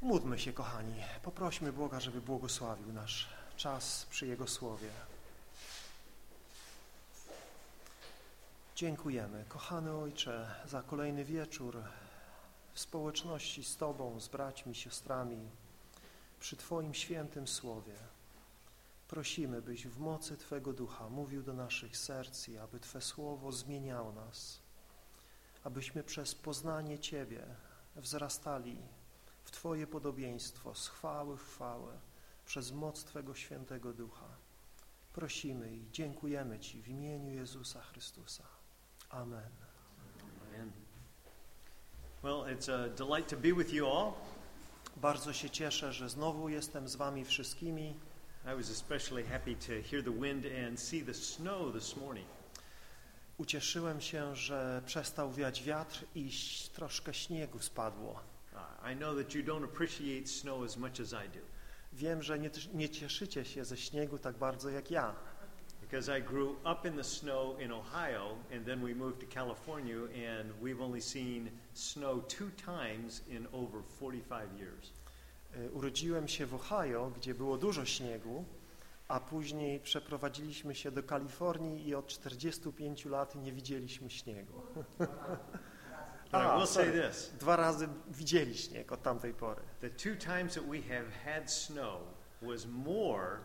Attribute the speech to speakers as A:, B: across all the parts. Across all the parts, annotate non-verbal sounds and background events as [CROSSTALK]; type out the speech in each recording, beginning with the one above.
A: Pomódlmy się, kochani. Poprośmy Boga, żeby błogosławił nasz czas przy Jego Słowie. Dziękujemy, kochany Ojcze, za kolejny wieczór w społeczności z Tobą, z braćmi, siostrami, przy Twoim świętym Słowie. Prosimy, byś w mocy Twego Ducha mówił do naszych serc i aby Twe Słowo zmieniało nas, abyśmy przez poznanie Ciebie wzrastali w Twoje podobieństwo, z chwały w chwałę, przez moc Twego Świętego Ducha. Prosimy i dziękujemy Ci w imieniu Jezusa Chrystusa. Amen.
B: Amen. Well, it's a delight to be with you all.
A: Bardzo się cieszę, że znowu jestem z Wami wszystkimi.
B: I was especially happy to hear the wind and see the snow this morning.
A: Ucieszyłem się, że przestał wiać wiatr i troszkę śniegu spadło.
B: I know that you don't appreciate snow as much as I do.
A: Wiem, że nie, nie cieszycie się ze śniegu tak bardzo jak ja,
B: Because I grew up in the snow in Ohio, and then we moved to California, and we've only seen snow two times in over 45 years.
A: Y, Urodziłem się w Ohio, gdzie było dużo śniegu, a później przeprowadziliśmy się do Kalifornii i od 45 lat nie widzieliśmy śniegu. [LAUGHS]
B: But I will say this
A: Dwa razy widzieli śnieg od tamtej pory.
B: the two times that we have had snow was more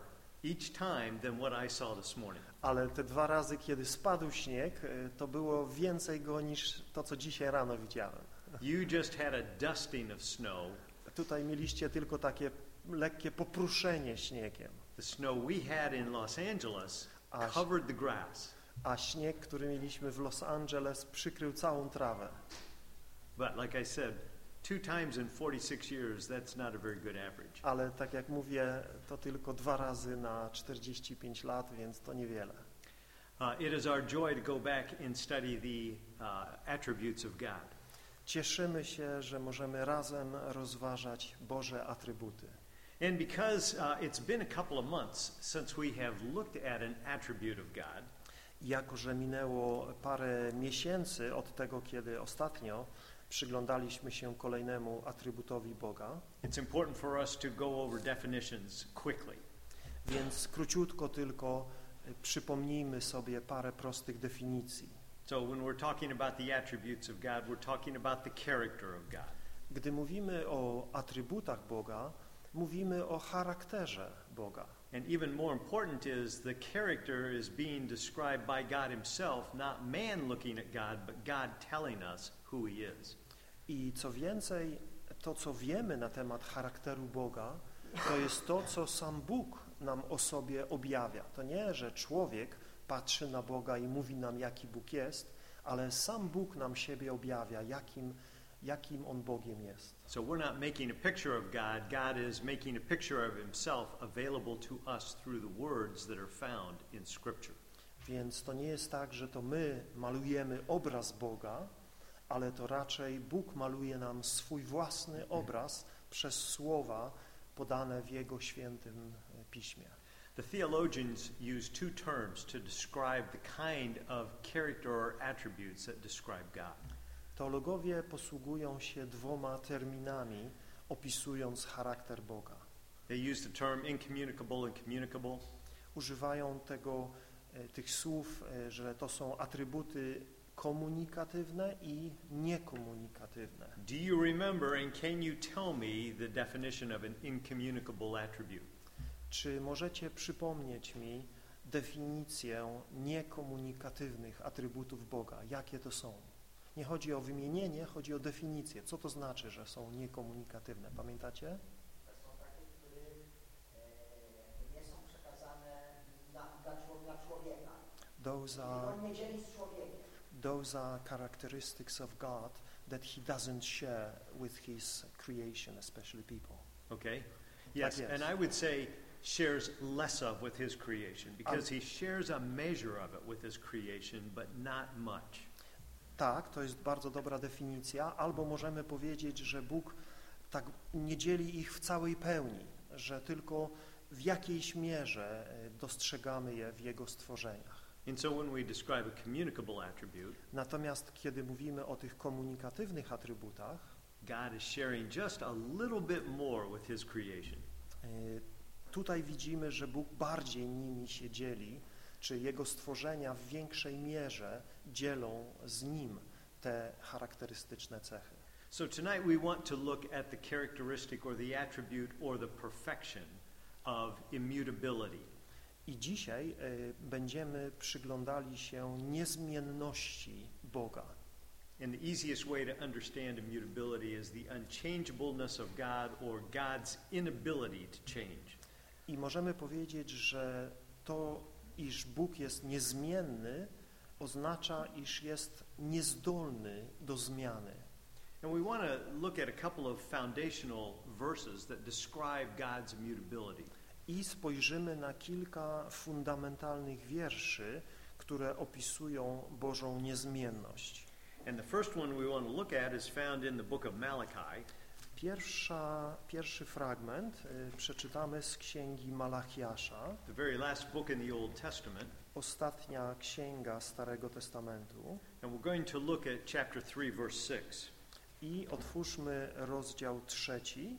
B: each time than what I saw this morning.
A: Ale te dwa razy, kiedy spadł śnieg, y, to było więcej go niż to, co dzisiaj rano widziałem.
B: You just had a dusting of snow.
A: Tutaj mieliście tylko takie lekkie popruszenie śniegiem,
B: The snow we had in Los Angeles covered the grass.
A: a śnieg, który mieliśmy w Los Angeles, przykrył całą trawę.
B: But like I said, two times in 46 years, that's not a very good average.
A: Ale tak jak mówię, to tylko dwa razy na 45 lat, więc to niewiele.
B: Uh, it is our joy to go back and study the uh, attributes of God.
A: Cieszymy się, że możemy razem rozważać Boże atrybuty.
B: And because uh, it's been a couple of months since we have looked at an attribute of God,
A: Jako, że minęło parę miesięcy od tego, kiedy ostatnio przyglądaliśmy się kolejnemu atrybutowi Boga,
B: it's important for us to go over definitions quickly.
A: więc króciutko tylko y, przypomnijmy sobie parę prostych definicji.
B: So when we're talking about the attributes of God, we're talking about the character of God.
A: Gdy mówimy o atrybutach Boga, mówimy o charakterze Boga.
B: And even more important is the character is being described by God himself, not man looking at God, but God telling us who he is.
A: I co więcej, to co wiemy na temat charakteru Boga, to jest to, co sam Bóg nam o sobie objawia. To nie, że człowiek patrzy na Boga i mówi nam, jaki Bóg jest, ale sam Bóg nam siebie objawia, jakim, jakim On Bogiem jest.
B: So we're not making a picture of God, God is making a picture of himself available to us through the words that are found in Scripture.
A: Więc to nie jest tak, że to my malujemy obraz Boga, ale to raczej Bóg maluje nam swój własny obraz przez słowa podane w Jego świętym e, Piśmie.
B: The theologians use two terms to describe the kind of character or attributes that describe God.
A: Teologowie posługują się dwoma terminami, opisując charakter Boga.
B: They use the term incommunicable and communicable.
A: Używają tego, e, tych słów, e, że to są atrybuty komunikatywne i niekomunikatywne.
B: Do you remember and can you tell me the definition of an incommunicable attribute?
A: Czy możecie przypomnieć mi definicję niekomunikatywnych atrybutów Boga? Jakie to są? Nie chodzi o wymienienie, chodzi o definicję. Co to znaczy, że są niekomunikatywne? Pamiętacie?
C: To są takie, które nie są przekazane na, dla, czło- dla człowieka.
A: Those are, those are characteristics of God that he doesn't share with his creation, especially people.
B: Okay? Yes,
A: yes.
B: and I would say shares less of with his creation because he shares a measure of it with his creation, but not much.
A: Tak, to jest bardzo dobra definicja, albo możemy powiedzieć, że Bóg tak nie dzieli ich w całej pełni, że tylko w jakiejś mierze e, dostrzegamy je w Jego stworzeniach.
B: And so when we describe a communicable attribute,
A: Natomiast kiedy mówimy o tych komunikatywnych atrybutach,
B: God is sharing just a little bit more with His creation.
A: E, Tutaj widzimy, że Bóg bardziej nimi się dzieli, czy Jego stworzenia w większej mierze dzielą z Nim te charakterystyczne cechy.
B: So tonight we want to look at the characteristic or the attribute or the perfection of immutability.
A: I dzisiaj e, będziemy przyglądali się niezmienności Boga.
B: And the easiest way to understand immutability is the unchangeableness of God or God's inability to change.
A: I możemy powiedzieć, że to, iż Bóg jest niezmienny, oznacza, iż jest niezdolny do zmiany.
B: And we want to look at a couple of foundational verses that describe God's immutability.
A: I spojrzymy na kilka fundamentalnych wierszy, które opisują Bożą niezmienność.
B: And the first one we want to look at is found in the book of Malachi.
A: Pierwsza, pierwszy fragment y, przeczytamy z księgi Malachiasza,
B: the very last book in the Old Testament,
A: ostatnia księga Starego Testamentu.
B: and we're going to look at chapter 3, verse 6.
A: I otwórzmy rozdział trzeci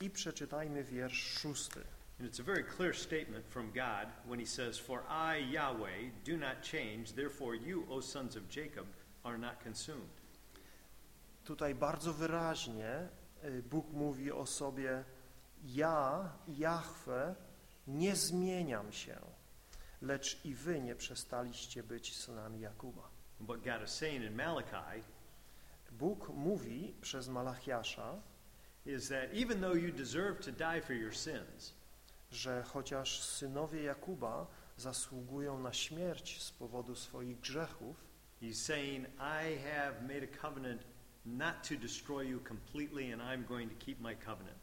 A: i przeczytajmy wiersz szósty.
B: And it's a very clear statement from God when He says, For I, Yahweh, do not change, therefore you, O sons of Jacob, are not consumed.
A: Tutaj bardzo wyraźnie y, Bóg mówi o sobie, ja, Jahwe, nie zmieniam się, lecz i wy nie przestaliście być synami Jakuba.
B: What God is saying in Malachi
A: Bóg mówi przez Malachiasza,
B: is that even though you deserve to die for your sins,
A: że chociaż synowie Jakuba zasługują na śmierć z powodu swoich grzechów,
B: He's saying, I have made a covenant not to destroy you completely, and I'm going to keep my covenant.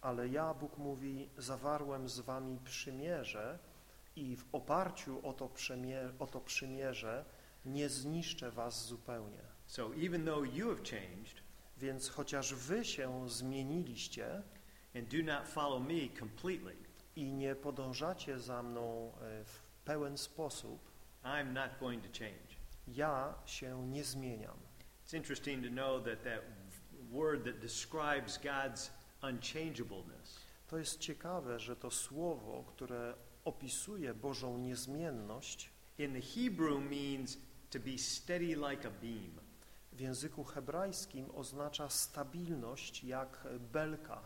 A: ale ja, Bóg mówi, zawarłem z wami przymierze i w oparciu o to, przymie- o to przymierze nie zniszczę was zupełnie.
B: So even though you have changed
A: Więc chociaż wy się zmieniliście
B: and do not follow me completely,
A: i nie podążacie za mną e, w pełen sposób,
B: I'm not going to change.
A: ja się nie zmieniam.
B: It's interesting to know that that word that describes God's unchangeableness
A: To jest ciekawe, że to słowo, które opisuje Bożą niezmienność,
B: in the Hebrew means to be steady like a beam.
A: w języku hebrajskim oznacza stabilność jak belka.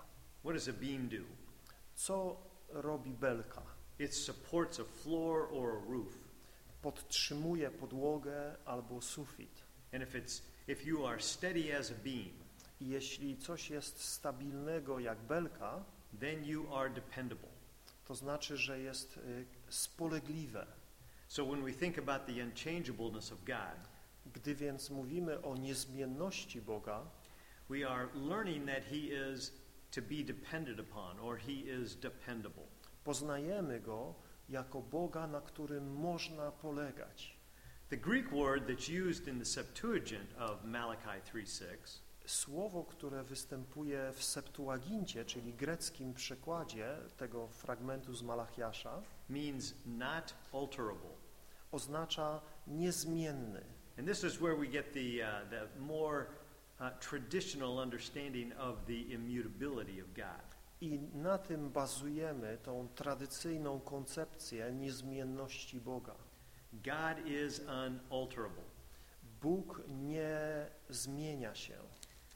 B: What does a beam do?
A: Co robi belka?
B: It supports a floor or a roof.
A: Podtrzymuje podłogę albo sufit.
B: And if it's if you are steady as a beam,
A: jeśli coś jest stabilnego jak belka,
B: then you are dependable.
A: to znaczy, że jest y, spolegliwe.
B: So when we think about the unchangeableness of God,
A: Gdy więc mówimy o niezmienności Boga,
B: we are learning that He is to be depended upon, or He is dependable.
A: poznajemy Go jako Boga, na którym można polegać.
B: The Greek word that's used in the Septuagint of Malachi 3:6
A: Słowo, które występuje w Septuagincie, czyli greckim przekładzie tego fragmentu z Malachiasza,
B: means not alterable.
A: oznacza niezmienny.
B: And this is where we get the, uh, the more uh, traditional understanding of the immutability of God.
A: I na tym bazujemy tą tradycyjną koncepcję niezmienności Boga.
B: God is unalterable.
A: Bóg nie zmienia się.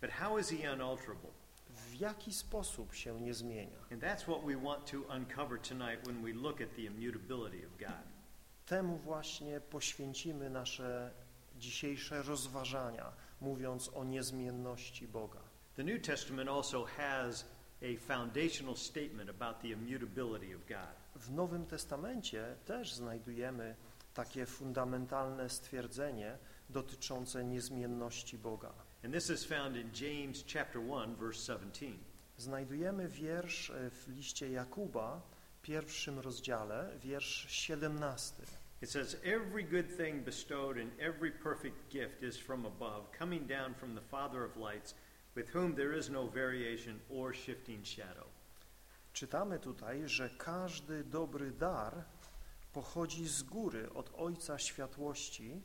B: But how is He unalterable?
A: W jaki sposób się nie zmienia?
B: And that's what we want to uncover tonight when we look at the immutability of God.
A: Temu właśnie poświęcimy nasze dzisiejsze rozważania, mówiąc o niezmienności Boga.
B: The New Testament also has a foundational statement about the immutability of God.
A: W Nowym Testamencie też znajdujemy takie fundamentalne stwierdzenie dotyczące niezmienności Boga.
B: And this is found in James chapter 1 verse 17.
A: Znajdujemy wiersz e, w liście Jakuba, pierwszym rozdziale, wiersz 17.
B: It says, Every good thing bestowed and every perfect gift is from above, coming down from the Father of lights, with whom there is no variation or shifting shadow.
A: Czytamy tutaj, że każdy dobry dar pochodzi z góry od Ojca Światłości,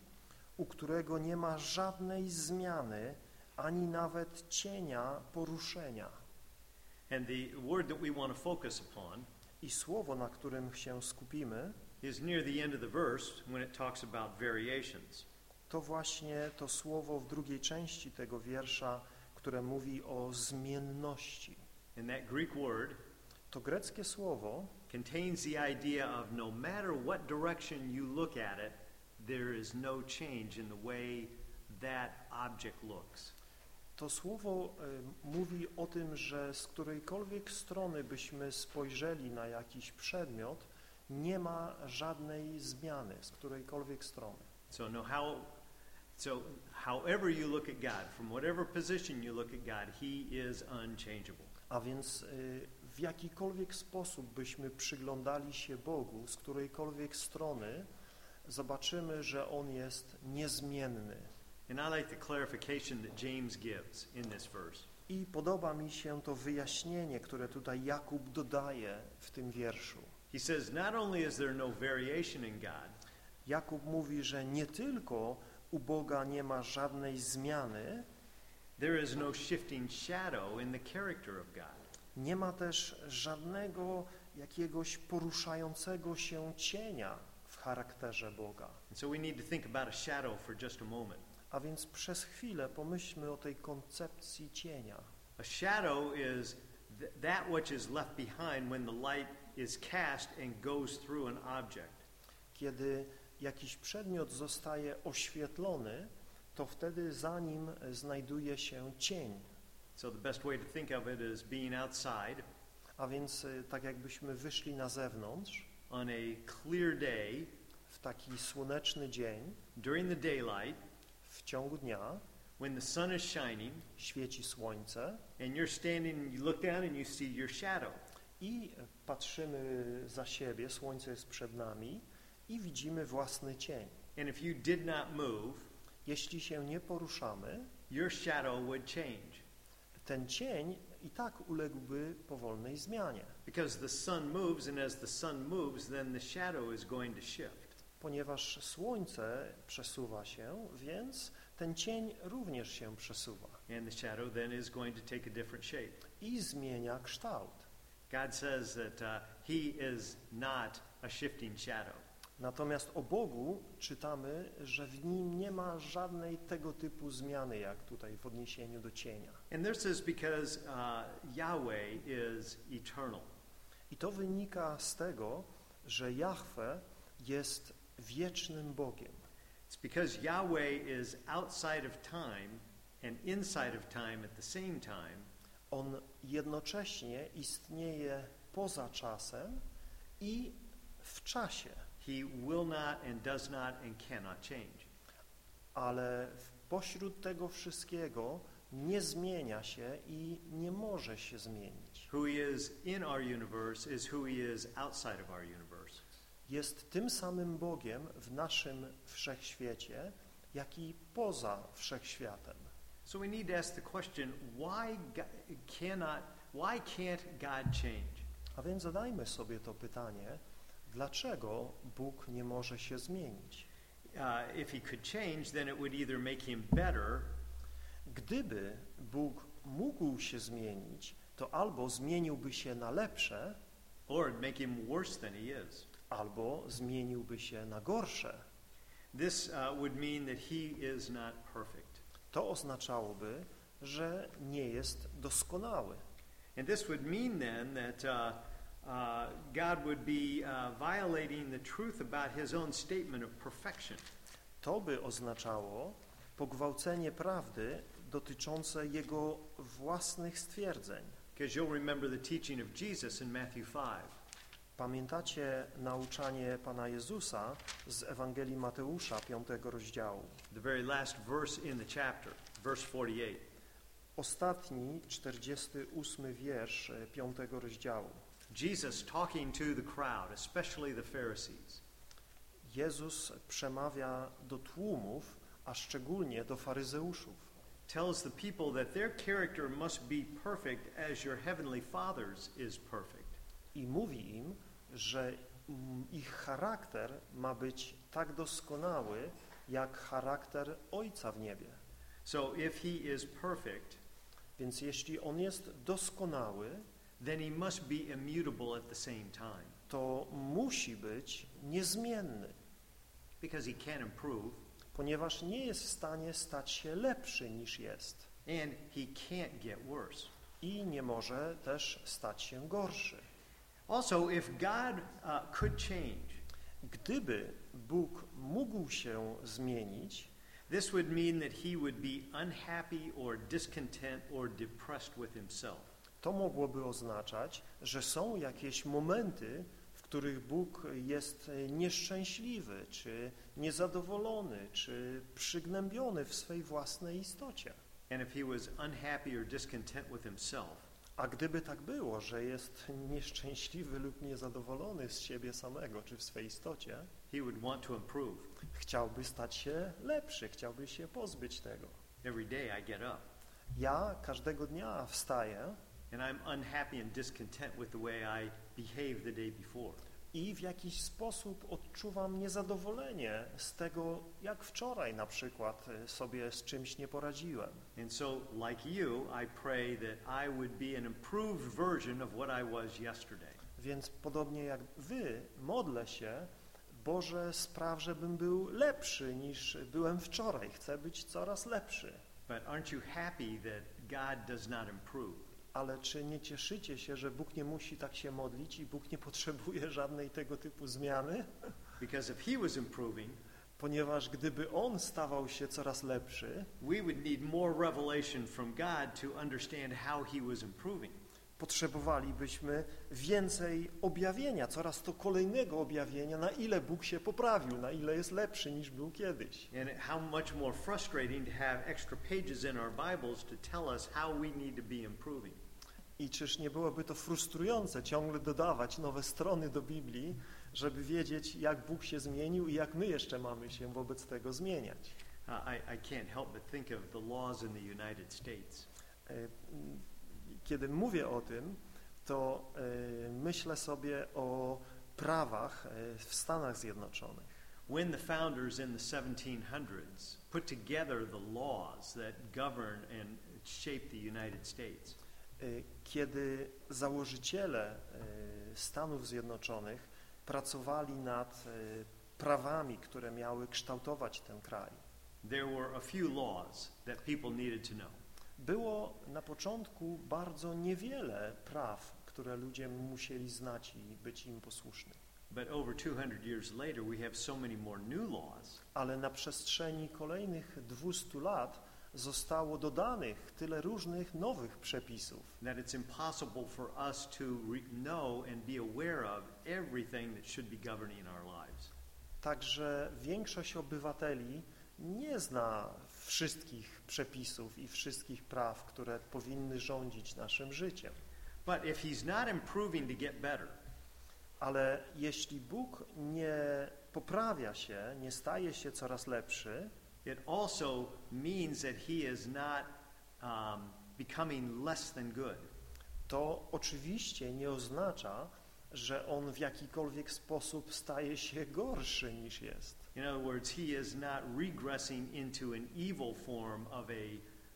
A: u którego nie ma żadnej zmiany ani nawet cienia poruszenia.
B: And the word that we want to focus upon
A: I słowo, na którym się skupimy,
B: is near the end of the verse when it talks about variations.
A: to właśnie to słowo w drugiej części tego wiersza, które mówi o zmienności.
B: And that Greek word
A: To greckie słowo
B: contains the idea of no matter what direction you look at it, there is no change in the way that object looks.
A: To słowo y, mówi o tym, że z którejkolwiek strony byśmy spojrzeli na jakiś przedmiot, nie ma żadnej zmiany z którejkolwiek strony.
B: So no how so however you look at God, from whatever position you look at God, he is unchangeable.
A: A więc y, w jakikolwiek sposób byśmy przyglądali się Bogu, z którejkolwiek strony, zobaczymy, że On jest niezmienny.
B: And I like the clarification that James gives in this verse.
A: I podoba mi się to wyjaśnienie, które tutaj Jakub dodaje w tym wierszu.
B: He says not only is there no variation in God,
A: Jakub mówi, że nie tylko u Boga nie ma żadnej zmiany,
B: there is no shifting shadow in the character of God.
A: nie ma też żadnego jakiegoś poruszającego się cienia w charakterze Boga.
B: And so we need to think about a shadow for just a moment.
A: A więc przez chwilę pomyślmy o tej koncepcji cienia.
B: A shadow is th- that which is left behind when the light is cast and goes through an object.
A: Kiedy jakiś przedmiot zostaje oświetlony, to wtedy za nim znajduje się cień.
B: So the best way to think of it is being outside
A: A więc y, tak jakbyśmy wyszli na zewnątrz
B: on a clear day
A: w taki słoneczny dzień,
B: during the daylight
A: w ciągu dnia,
B: when the sun is shining
A: świeci słońce
B: and you're standing and you look down and you see your shadow.
A: i patrzymy za siebie, słońce jest przed nami i widzimy własny cień.
B: And if you did not move,
A: Jeśli się nie poruszamy,
B: your shadow would change
A: ten cień i tak uległby powolnej zmianie,
B: because the sun moves and as the sun moves then the shadow is going to shift.
A: Ponieważ słońce przesuwa się, więc ten cień również się przesuwa
B: And the shadow then is going to take a different shape.
A: i zmienia kształt.
B: God says that uh, He is not a shifting shadow.
A: Natomiast o Bogu czytamy, że w nim nie ma żadnej tego typu zmiany, jak tutaj w odniesieniu do cienia.
B: And this is because uh, Yahweh is eternal.
A: I to wynika z tego, że Jahwe jest wiecznym Bogiem.
B: It's because Yahweh is outside of time and inside of time at the same time
A: On jednocześnie istnieje poza czasem i w czasie,
B: He will not and does not and cannot change.
A: ale w- pośród tego wszystkiego nie zmienia się i nie może się zmienić.
B: Who He is in our universe is who He is outside of our universe.
A: Jest tym samym Bogiem w naszym wszechświecie, jak i poza wszechświatem.
B: So we need to ask the question: Why cannot? Why can't God change?
A: A więc zadajmy sobie to pytanie, dlaczego Bóg nie może się zmienić?
B: Uh, if He could change, then it would either make Him better
A: Gdyby Bóg mógł się zmienić, to albo zmieniłby się na lepsze,
B: or make Him worse than He is.
A: Albo zmieniłby się na gorsze.
B: This uh, would mean that He is not perfect.
A: To oznaczałoby, że nie jest doskonały.
B: And this would mean then that uh, uh, God would be uh, violating the truth about his own statement of perfection.
A: To by oznaczało pogwałcenie prawdy dotyczące jego własnych stwierdzeń.
B: Because you'll remember the teaching of Jesus in Matthew 5.
A: Pamiętacie nauczanie Pana Jezusa z Ewangelii Mateusza, 5 rozdziału.
B: The very last verse in the chapter, verse 48.
A: Ostatni, 48 wiersz e, 5 rozdziału.
B: Jesus talking to the crowd, especially the Pharisees.
A: Jezus przemawia do tłumów, a szczególnie do faryzeuszów.
B: Tells the people that their character must be perfect as your heavenly Father's is perfect.
A: I mówi im, że mm, ich charakter ma być tak doskonały, jak charakter Ojca w niebie.
B: So if he is perfect,
A: Więc jeśli On jest doskonały,
B: then he must be immutable at the same time
A: to musi być niezmienny,
B: because he can't improve
A: ponieważ nie jest w stanie stać się lepszy niż jest
B: and he can't get worse.
A: i nie może też stać się gorszy.
B: Also, if God uh, could change,
A: Gdyby Bóg mógł się zmienić,
B: this would mean that he would be unhappy or discontent or depressed with himself.
A: to mogłoby oznaczać, że są jakieś momenty, w których Bóg jest nieszczęśliwy, czy niezadowolony, czy przygnębiony w swej własnej istocie.
B: And if he was unhappy or discontent with himself,
A: A gdyby tak było, że jest nieszczęśliwy lub niezadowolony z siebie samego, czy w swej istocie,
B: he would want to improve.
A: chciałby stać się lepszy, chciałby się pozbyć tego.
B: Every day I get up
A: Ja każdego dnia wstaję
B: and I'm unhappy and discontent with the way I behaved the day before.
A: I w jakiś sposób odczuwam niezadowolenie z tego, jak wczoraj na przykład e, sobie z czymś nie poradziłem.
B: And so, like you, I pray that I would be an improved version of what I was yesterday.
A: Więc podobnie jak wy, modlę się, Boże, spraw, żebym był lepszy niż byłem wczoraj. Chcę być coraz lepszy.
B: But aren't you happy that God does not improve?
A: Ale czy nie cieszycie się, że Bóg nie musi tak się modlić i Bóg nie potrzebuje [LAUGHS] żadnej tego typu zmiany?
B: Because if He was improving,
A: Ponieważ gdyby On stawał się coraz lepszy,
B: we would need more revelation from God to understand how He was improving.
A: potrzebowalibyśmy więcej objawienia, coraz to kolejnego objawienia, na ile Bóg się poprawił, na ile jest lepszy niż był kiedyś.
B: And how much more frustrating to have extra pages in our Bibles to tell us how we need to be improving.
A: I czyż nie byłoby to frustrujące ciągle dodawać nowe strony do Biblii, żeby wiedzieć, jak Bóg się zmienił i jak my jeszcze mamy się wobec tego zmieniać.
B: I, I can't help but think of the laws in the United States.
A: E, Kiedy mówię o tym, to e, myślę sobie o prawach e, w Stanach Zjednoczonych.
B: When the founders in the 1700s put together the laws that govern and shape the United States,
A: Kiedy założyciele e, Stanów Zjednoczonych pracowali nad e, prawami, które miały kształtować ten kraj, było na początku bardzo niewiele praw, które ludzie musieli znać i być im posłuszni.
B: But over 200 years later, we have so many more new laws.
A: Ale na przestrzeni kolejnych 200 lat zostało dodanych tyle różnych nowych przepisów,
B: that it's impossible for us to know and be aware of everything that should be governing our lives.
A: Także większość obywateli nie zna wszystkich przepisów i wszystkich praw, które powinny rządzić naszym życiem.
B: But if he's not improving to get better,
A: Ale jeśli Bóg nie poprawia się, nie staje się coraz lepszy,
B: it also means that he is not um, becoming less than good.
A: to oczywiście nie oznacza, że On w jakikolwiek sposób staje się gorszy niż jest.
B: In other words, he is not regressing into an evil form of a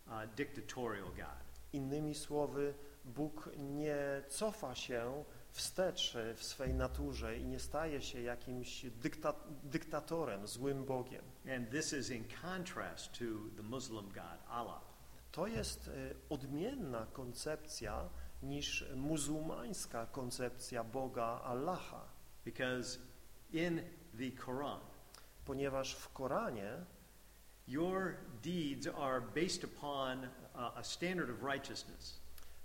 B: uh, dictatorial God.
A: Innymi słowy, Bóg nie cofa się wstecz w swej naturze i nie staje się jakimś dykta dyktatorem, złym Bogiem.
B: And this is in contrast to the Muslim God, Allah.
A: To jest e, odmienna koncepcja niż muzułmańska koncepcja Boga Allaha,
B: Because in the Quran,
A: ponieważ w Koranie
B: your deeds are based upon a standard of righteousness.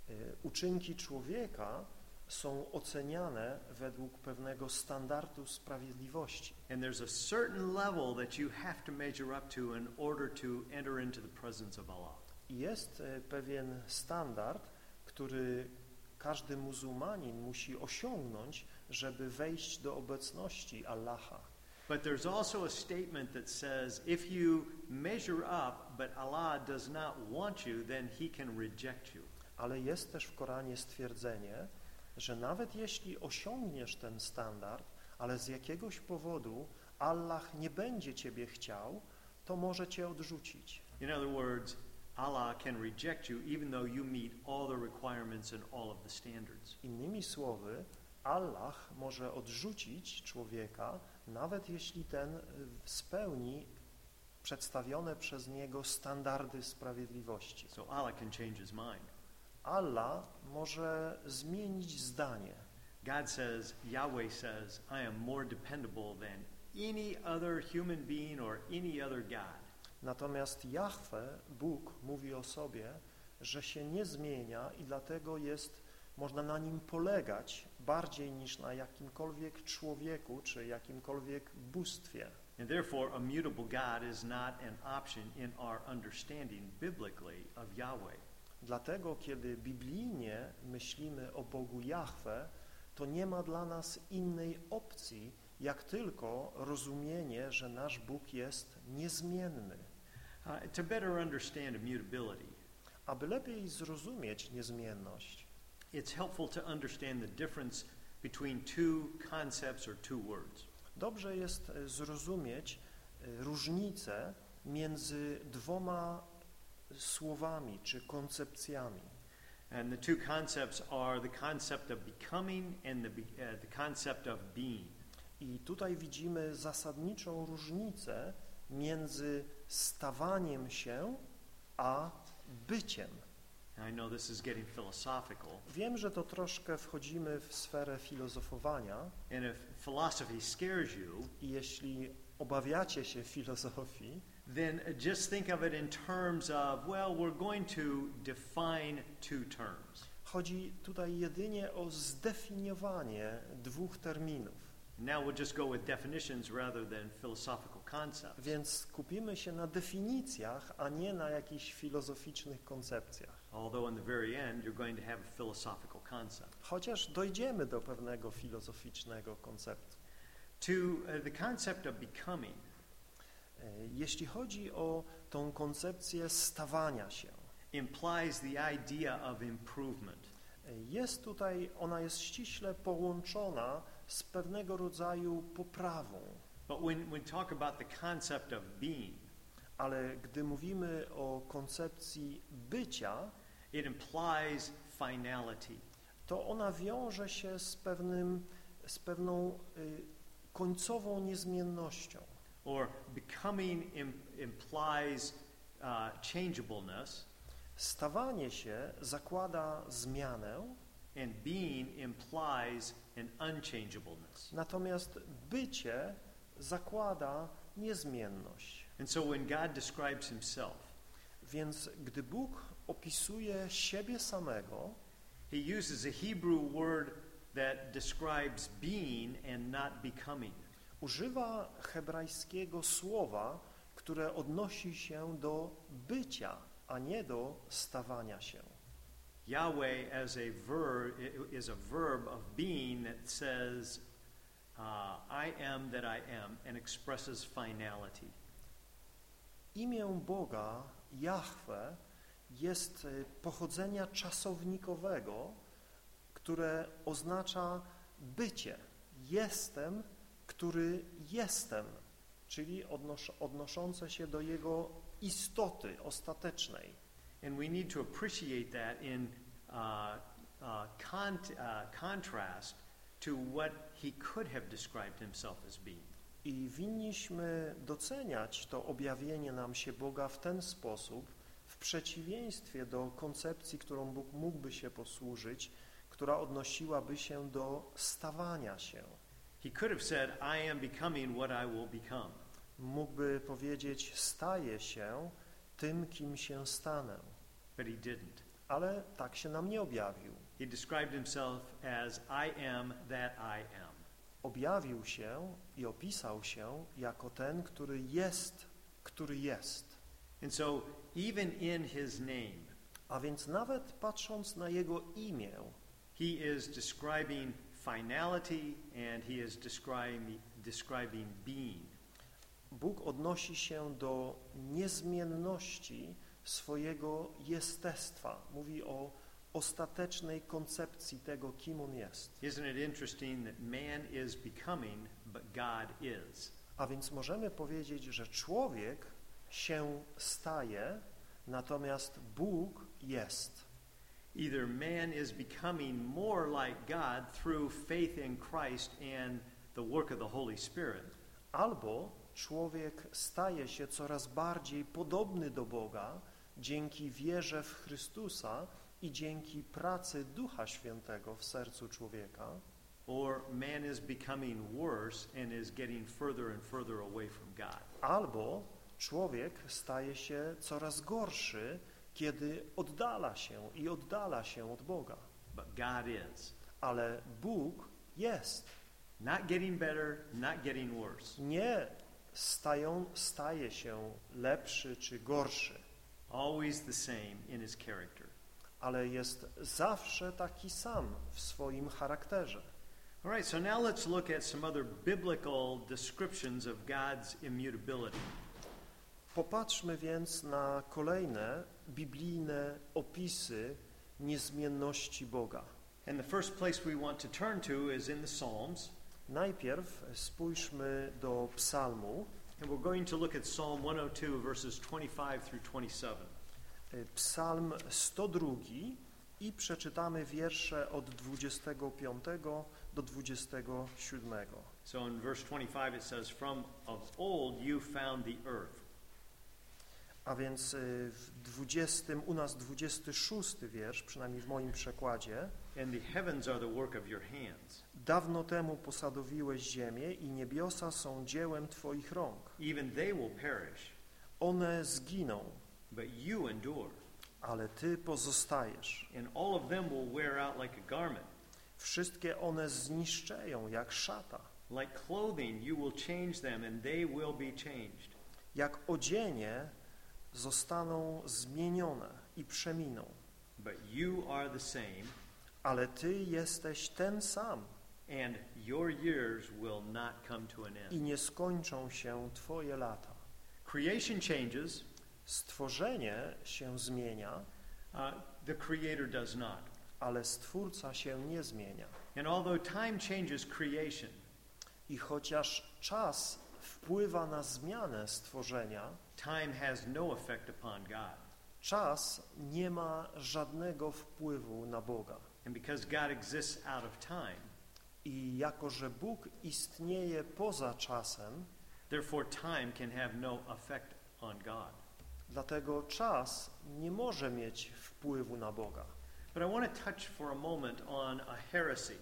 A: e, uczynki człowieka są oceniane według pewnego standardu sprawiedliwości.
B: And there's a certain level that you have to measure up to in order to enter into the presence of Allah.
A: Jest e, pewien standard, który każdy muzułmanin musi osiągnąć, żeby wejść do obecności Allaha.
B: But there's also a statement that says if you measure up, but Allah does not want you, then He can reject you.
A: Ale jest też w Koranie stwierdzenie, że nawet jeśli osiągniesz ten standard, ale z jakiegoś powodu Allah nie będzie ciebie chciał, to może cię odrzucić.
B: In other words, Allah can reject you even though you meet all the requirements and all of the standards.
A: Innymi słowy, Allah może odrzucić człowieka, nawet jeśli ten y, spełni przedstawione przez niego standardy sprawiedliwości.
B: So Allah can change his mind.
A: Allah może zmienić zdanie.
B: God says, Yahweh says, I am more dependable than any other human being or any other God.
A: Natomiast Jahwe, Bóg, mówi o sobie, że się nie zmienia i dlatego jest, można na nim polegać bardziej niż na jakimkolwiek człowieku czy jakimkolwiek bóstwie.
B: And therefore, a mutable God is not an option in our understanding biblically of Yahweh.
A: Dlatego, kiedy biblijnie myślimy o Bogu Jahwe, to nie ma dla nas innej opcji, jak tylko rozumienie, że nasz Bóg jest niezmienny.
B: Uh, to better understand immutability,
A: Aby lepiej zrozumieć niezmienność,
B: it's helpful to understand the difference between two concepts or two words.
A: dobrze jest e, zrozumieć e, różnicę między dwoma słowami czy koncepcjami.
B: And the two concepts are the concept of becoming and the, uh, the concept of being.
A: I tutaj widzimy zasadniczą różnicę między stawaniem się a byciem.
B: I know this is getting philosophical,
A: Wiem, że to troszkę wchodzimy w sferę filozofowania
B: and if philosophy scares you,
A: i jeśli obawiacie się filozofii,
B: then just think of it in terms of, well, we're going to define two terms.
A: chodzi tutaj jedynie o zdefiniowanie dwóch terminów.
B: Now we'll just go with definitions rather than philosophical concepts.
A: Więc skupimy się na definicjach, a nie na jakichś filozoficznych koncepcjach.
B: Although in the very end, you're going to have a philosophical concept.
A: Chociaż dojdziemy do pewnego filozoficznego konceptu.
B: To uh, the concept of becoming,
A: Jeśli chodzi o tą koncepcję stawania się,
B: implies the idea of improvement.
A: e, jest tutaj, ona jest ściśle połączona z pewnego rodzaju poprawą.
B: But when we talk about the concept of being,
A: Ale gdy mówimy o koncepcji bycia,
B: it implies finality.
A: to ona wiąże się z, pewnym, z pewną y, końcową niezmiennością.
B: Or becoming im- implies uh, changeableness,
A: Stawanie się zakłada zmianę,
B: and being implies an unchangeableness.
A: natomiast bycie zakłada niezmienność.
B: And so when God describes himself,
A: Więc gdy Bóg opisuje siebie samego,
B: he uses a Hebrew word that describes being and not becoming.
A: Używa hebrajskiego słowa, które odnosi się do bycia, a nie do stawania się.
B: Yahweh as a verb is a verb of being that says, uh, "I am that I am," and expresses finality.
A: Imię Boga, Jahwe, jest y, pochodzenia czasownikowego, które oznacza bycie. Jestem, który jestem, czyli odnosz, odnoszące się do Jego istoty ostatecznej.
B: And we need to appreciate that in uh, uh, con- uh, contrast to what he could have described himself as being.
A: I winniśmy doceniać to objawienie nam się Boga w ten sposób, w przeciwieństwie do koncepcji, którą Bóg mógłby się posłużyć, która odnosiłaby się do stawania się.
B: He could have said, I am becoming what I will become.
A: Mógłby powiedzieć, staję się tym, kim się stanę.
B: But he didn't.
A: Ale tak się nam nie objawił.
B: He described himself as I am that I am.
A: Objawił się i opisał się jako ten, który jest, który jest.
B: And so, even in his name,
A: A więc nawet patrząc na Jego imię,
B: he is describing finality and he is describing, describing being.
A: Bóg odnosi się do niezmienności swojego jestestwa. Mówi o ostatecznej koncepcji tego, kim On jest.
B: Isn't it interesting that man is becoming, but God is?
A: A więc możemy powiedzieć, że człowiek się staje, natomiast Bóg jest.
B: Either man is becoming more like God through faith in Christ and the work of the Holy Spirit,
A: Albo człowiek staje się coraz bardziej podobny do Boga dzięki wierze w Chrystusa i dzięki pracy Ducha Świętego w sercu człowieka,
B: or man is becoming worse and is getting further and further away from God.
A: albo człowiek staje się coraz gorszy, kiedy oddala się i oddala się od Boga.
B: But God is.
A: Ale Bóg jest.
B: Not getting better, not getting worse.
A: Nie stają, staje się lepszy czy gorszy,
B: Always the same in his character.
A: ale jest zawsze taki sam w swoim charakterze.
B: All right, so now let's look at some other biblical descriptions of God's immutability.
A: Popatrzmy więc na kolejne biblijne opisy niezmienności Boga.
B: And the first place we want to turn to is in the Psalms.
A: Najpierw spójrzmy do psalmu,
B: And we're going to look at Psalm 102, verses 25 through 27.
A: y, psalm 102 i przeczytamy wiersze od 25 do 27.
B: So in verse 25 it says, From of old you found the earth.
A: A więc y, w 20, u nas 26 wiersz, przynajmniej w moim przekładzie,
B: And the heavens are the work of your hands.
A: Dawno temu posadowiłeś ziemię i niebiosa są dziełem Twoich rąk.
B: Even they will perish,
A: One zginą,
B: but you endure.
A: ale Ty pozostajesz.
B: And all of them will wear out like a garment.
A: Wszystkie one zniszczeją jak szata.
B: Like clothing, you will change them, and they will be changed.
A: Jak odzienie zostaną zmienione i przeminą.
B: But you are the same,
A: Ale Ty jesteś ten sam
B: and your years will not come to an
A: i
B: end.
A: nie skończą się Twoje lata.
B: Creation changes,
A: Stworzenie się zmienia,
B: uh, the Creator does not.
A: ale Stwórca się nie zmienia.
B: And although time changes creation,
A: I chociaż czas wpływa na zmianę stworzenia,
B: time has no effect upon God.
A: czas nie ma żadnego wpływu na Boga.
B: And because God exists out of time,
A: I jako, że Bóg istnieje poza czasem,
B: therefore time can have no effect on God.
A: dlatego czas nie może mieć wpływu na Boga.
B: But I want to touch for a moment on a heresy.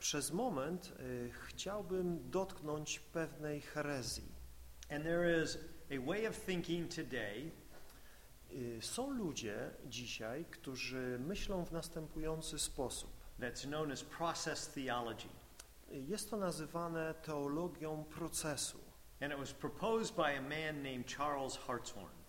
A: Przez moment y, chciałbym dotknąć pewnej herezji.
B: And there is a way of thinking today
A: Y, są ludzie dzisiaj, którzy myślą w następujący sposób.
B: that's known as process theology.
A: Y, Jest to nazywane teologią procesu.
B: And it was proposed by a man named Charles Hartshorne.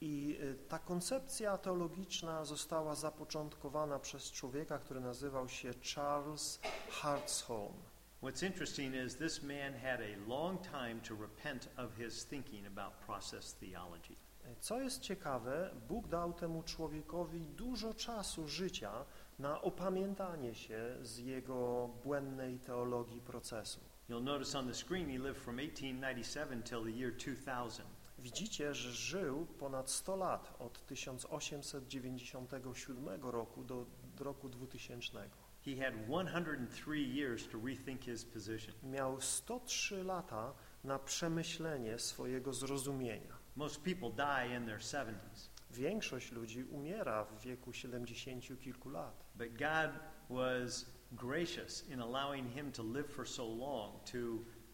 A: I y, ta koncepcja teologiczna została zapoczątkowana przez człowieka, który nazywał się Charles Hartshorne.
B: What's interesting is this man had a long time to repent of his thinking about process theology.
A: Co jest ciekawe, Bóg dał temu człowiekowi dużo czasu życia na opamiętanie się z jego błędnej teologii procesu.
B: You'll notice on the screen he lived from 1897 till the year 2000.
A: Widzicie, że żył ponad 100 lat od 1897 roku do roku 2000.
B: He had 103 years to rethink his position.
A: Miał 103 lata na przemyślenie swojego zrozumienia.
B: Most people die in their 70s,
A: Większość ludzi umiera w wieku 70 kilku lat.
B: but God was gracious in allowing him to live for so long to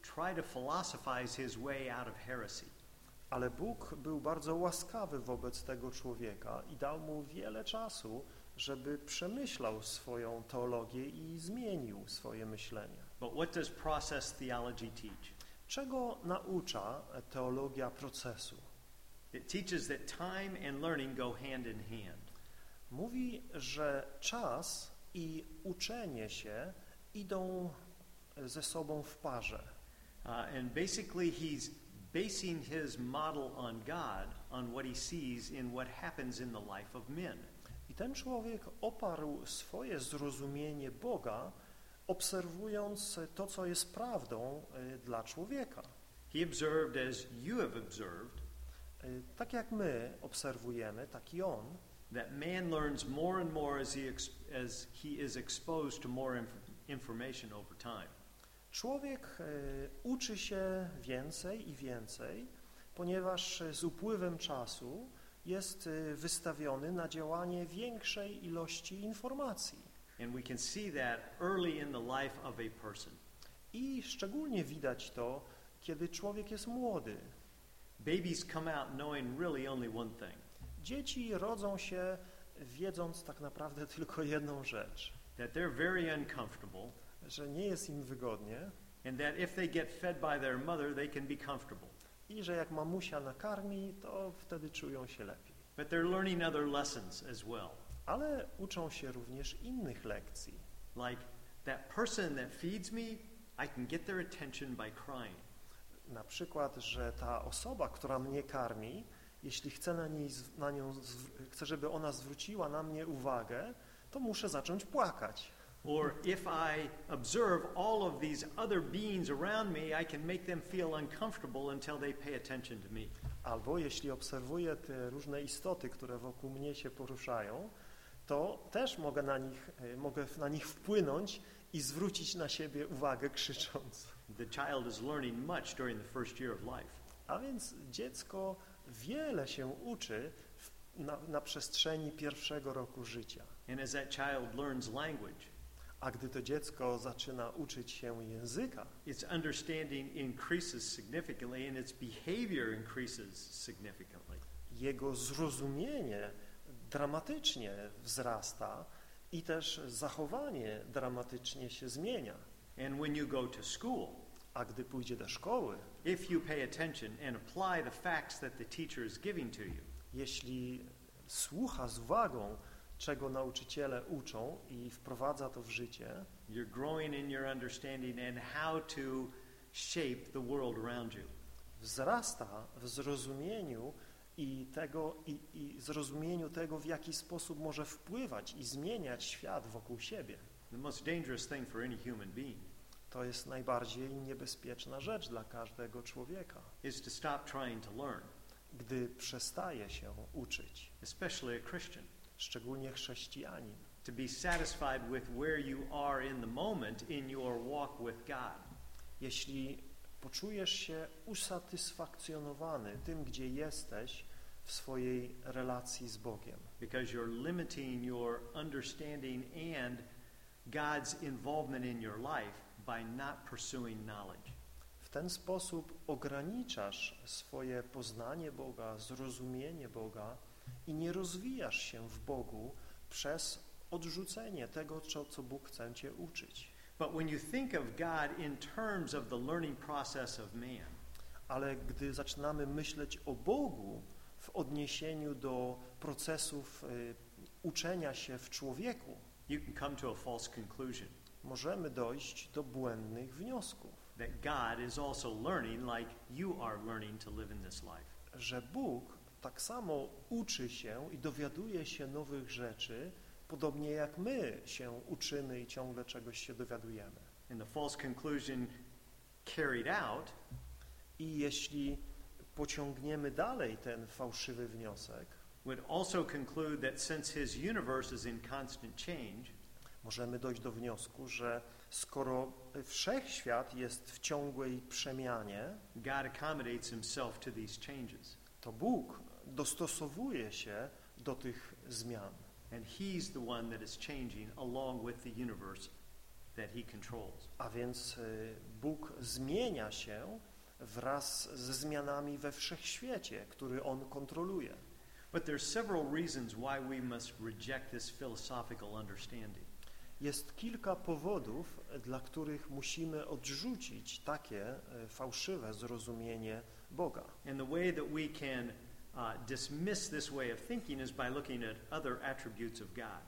B: try to philosophize his way out of heresy.
A: Ale Bóg był bardzo łaskawy wobec tego człowieka i dał mu wiele czasu, żeby przemyślał swoją teologię i zmienił swoje myślenie.
B: But what does process theology teach?
A: Czego naucza teologia procesu?
B: It teaches that time and learning go hand in hand.
A: Mówi, że czas i uczenie się idą ze sobą w parze.
B: Uh, and basically, he's basing his model on God on what he sees in what happens in the life of men.
A: I ten człowiek oparł swoje zrozumienie Boga, obserwując to, co jest prawdą y, dla człowieka.
B: He observed, as you have observed,
A: Y, Tak jak my obserwujemy, tak i on,
B: that man learns more and more as he, as he is exposed to more inf- information over time.
A: człowiek y, uczy się więcej i więcej, ponieważ z upływem czasu jest y, wystawiony na działanie większej ilości informacji.
B: And we can see that early in the life of a person.
A: I szczególnie widać to, kiedy człowiek jest młody.
B: Babies come out knowing really only one thing
A: Dzieci rodzą się wiedząc tak naprawdę [LAUGHS] tylko jedną rzecz,
B: that they're very uncomfortable,
A: że nie jest im wygodnie
B: and that if they get fed by their mother, they can be comfortable.
A: I że jak mamusia nakarmi, to wtedy czują się lepiej.
B: But they're learning other lessons as well.
A: Ale uczą się również innych lekcji.
B: Like that person that feeds me, I can get their attention by crying.
A: Na przykład, że ta osoba, która mnie karmi, jeśli chcę na, niej, na nią, chcę, żeby ona zwróciła na mnie uwagę, to muszę zacząć płakać.
B: Or if I observe all of these other beings around me, I can make them feel uncomfortable until they pay attention to me.
A: Albo jeśli obserwuję te różne istoty, które wokół mnie się poruszają, to też mogę na nich, e, mogę na nich wpłynąć i zwrócić na siebie uwagę krzycząc.
B: The child is learning much during the first year of life.
A: A więc dziecko wiele się uczy na, na przestrzeni pierwszego roku życia.
B: And as that child learns language,
A: A gdy to dziecko zaczyna uczyć się języka,
B: its understanding increases significantly and its behavior increases significantly.
A: jego zrozumienie dramatycznie wzrasta i też zachowanie dramatycznie się zmienia.
B: And when you go to school,
A: A gdy pójdzie do szkoły,
B: if you pay attention and apply the facts that the teacher is giving to you,
A: jeśli słucha z uwagą, czego nauczyciele uczą i wprowadza to w życie,
B: you're growing in your understanding and how to shape the world around you.
A: wzrasta w zrozumieniu i, tego, i, i zrozumieniu tego, w jaki sposób może wpływać i zmieniać świat wokół siebie.
B: The most dangerous thing for any human being
A: To jest najbardziej niebezpieczna rzecz dla każdego człowieka,
B: is to stop trying to learn,
A: gdy przestaje się uczyć,
B: especially a Christian.
A: Szczególnie chrześcijanin,
B: To be satisfied with where you are in the moment in your walk with God.
A: Jeśli poczujesz się usatysfakcjonowany tym, gdzie jesteś w swojej relacji z Bogiem,
B: because you're limiting your understanding and God's involvement in your life by not pursuing knowledge.
A: w ten sposób ograniczasz swoje poznanie Boga, zrozumienie Boga i nie rozwijasz się w Bogu przez odrzucenie tego, co, co Bóg chce Cię uczyć.
B: But when you think of God in terms of the learning process of man,
A: Ale gdy zaczynamy myśleć o Bogu w odniesieniu do procesów y, uczenia się w człowieku,
B: you can come to a false conclusion
A: możemy dojść do błędnych wniosków,
B: that God is also learning like you are learning to live in this life.
A: że Bóg tak samo uczy się i dowiaduje się nowych rzeczy, podobnie jak my się uczymy i ciągle czegoś się dowiadujemy.
B: And the false conclusion carried out
A: I jeśli pociągniemy dalej ten fałszywy wniosek,
B: change,
A: możemy dojść do wniosku, że skoro wszechświat jest w ciągłej przemianie,
B: God accommodates himself to these changes.
A: to Bóg dostosowuje się do tych zmian.
B: And he's the one that is changing along with the universe that he controls.
A: A więc y, Bóg zmienia się wraz ze zmianami we wszechświecie, który On kontroluje.
B: But there's several reasons why we must reject this philosophical understanding.
A: Jest kilka powodów, dla których musimy odrzucić takie e, fałszywe zrozumienie Boga.
B: And the way that we can uh, dismiss this way of thinking is by looking at other attributes of God.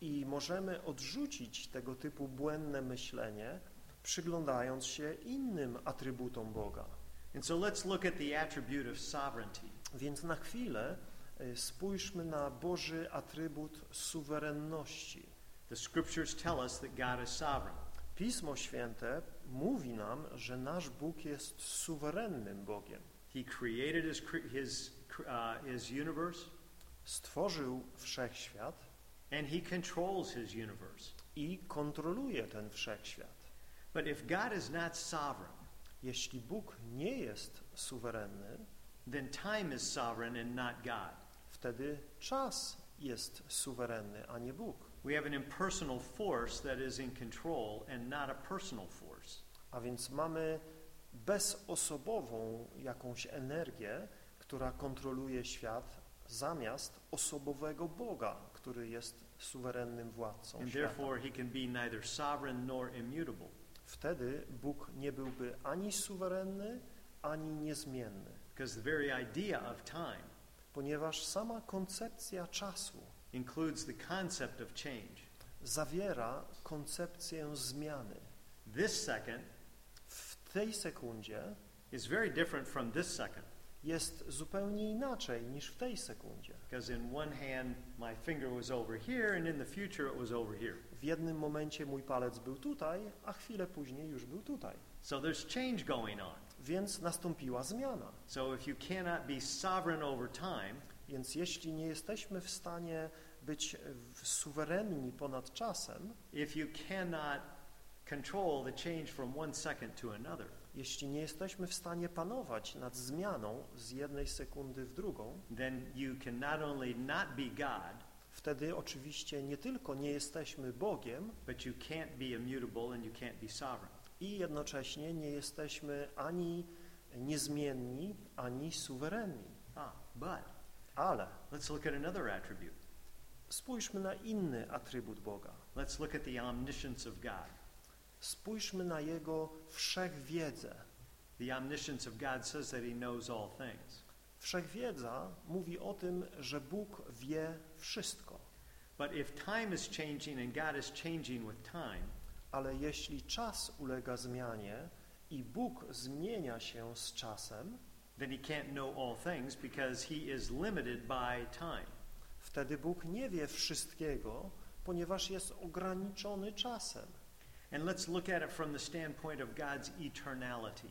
A: I możemy odrzucić tego typu błędne myślenie, przyglądając się innym atrybutom Boga.
B: And so let's look at the attribute of sovereignty.
A: Więc na chwilę e, spójrzmy na Boży atrybut suwerenności.
B: The scriptures tell us that God is sovereign.
A: Pismo Święte mówi nam, że nasz Bóg jest suwerennym Bogiem.
B: He created his, his, uh, his universe,
A: Stworzył wszechświat
B: and he controls his universe.
A: i kontroluje ten wszechświat.
B: But if God is not sovereign,
A: Jeśli Bóg nie jest suwerenny,
B: then time is sovereign and not God.
A: wtedy czas jest suwerenny, a nie Bóg.
B: We have an impersonal force that is in control and not a personal force.
A: A więc mamy bezosobową jakąś energię, która kontroluje świat, zamiast osobowego Boga, który jest suwerennym władcą
B: And
A: świata.
B: therefore, he can be neither sovereign nor immutable.
A: Wtedy Bóg nie byłby ani suwerenny, ani niezmienny,
B: Because the very idea of time
A: ponieważ sama koncepcja czasu
B: includes the concept of change.
A: zawiera koncepcję zmiany.
B: This second
A: W tej sekundzie
B: is very different from this second.
A: Jest zupełnie inaczej niż w tej sekundzie. W jednym momencie mój palec był tutaj, a chwilę później już był tutaj.
B: So there's change going on.
A: Więc nastąpiła zmiana.
B: So if you cannot be sovereign over time,
A: Więc jeśli nie jesteśmy w stanie być suwerenni ponad czasem,
B: if you cannot control the change from one second to another,
A: jeśli nie jesteśmy w stanie panować nad zmianą z jednej sekundy w drugą,
B: then you can not only not be God,
A: wtedy oczywiście nie tylko nie jesteśmy Bogiem
B: but you can't be immutable and you can't be sovereign.
A: i jednocześnie nie jesteśmy ani niezmienni, ani suwerenni.
B: Ah, but
A: Ale
B: let's look at another attribute.
A: spójrzmy na inny atrybut Boga.
B: Let's look at the omniscience of God.
A: Spójrzmy na Jego wszechwiedzę.
B: The omniscience of God says that He knows all things.
A: Wszechwiedza mówi o tym, że Bóg wie wszystko.
B: But if time is changing and God is changing with time,
A: Ale jeśli czas ulega zmianie i Bóg zmienia się z czasem,
B: then He can't know all things because He is limited by time.
A: wtedy Bóg nie wie wszystkiego, ponieważ jest ograniczony czasem.
B: And let's look at it from the standpoint of God's eternality.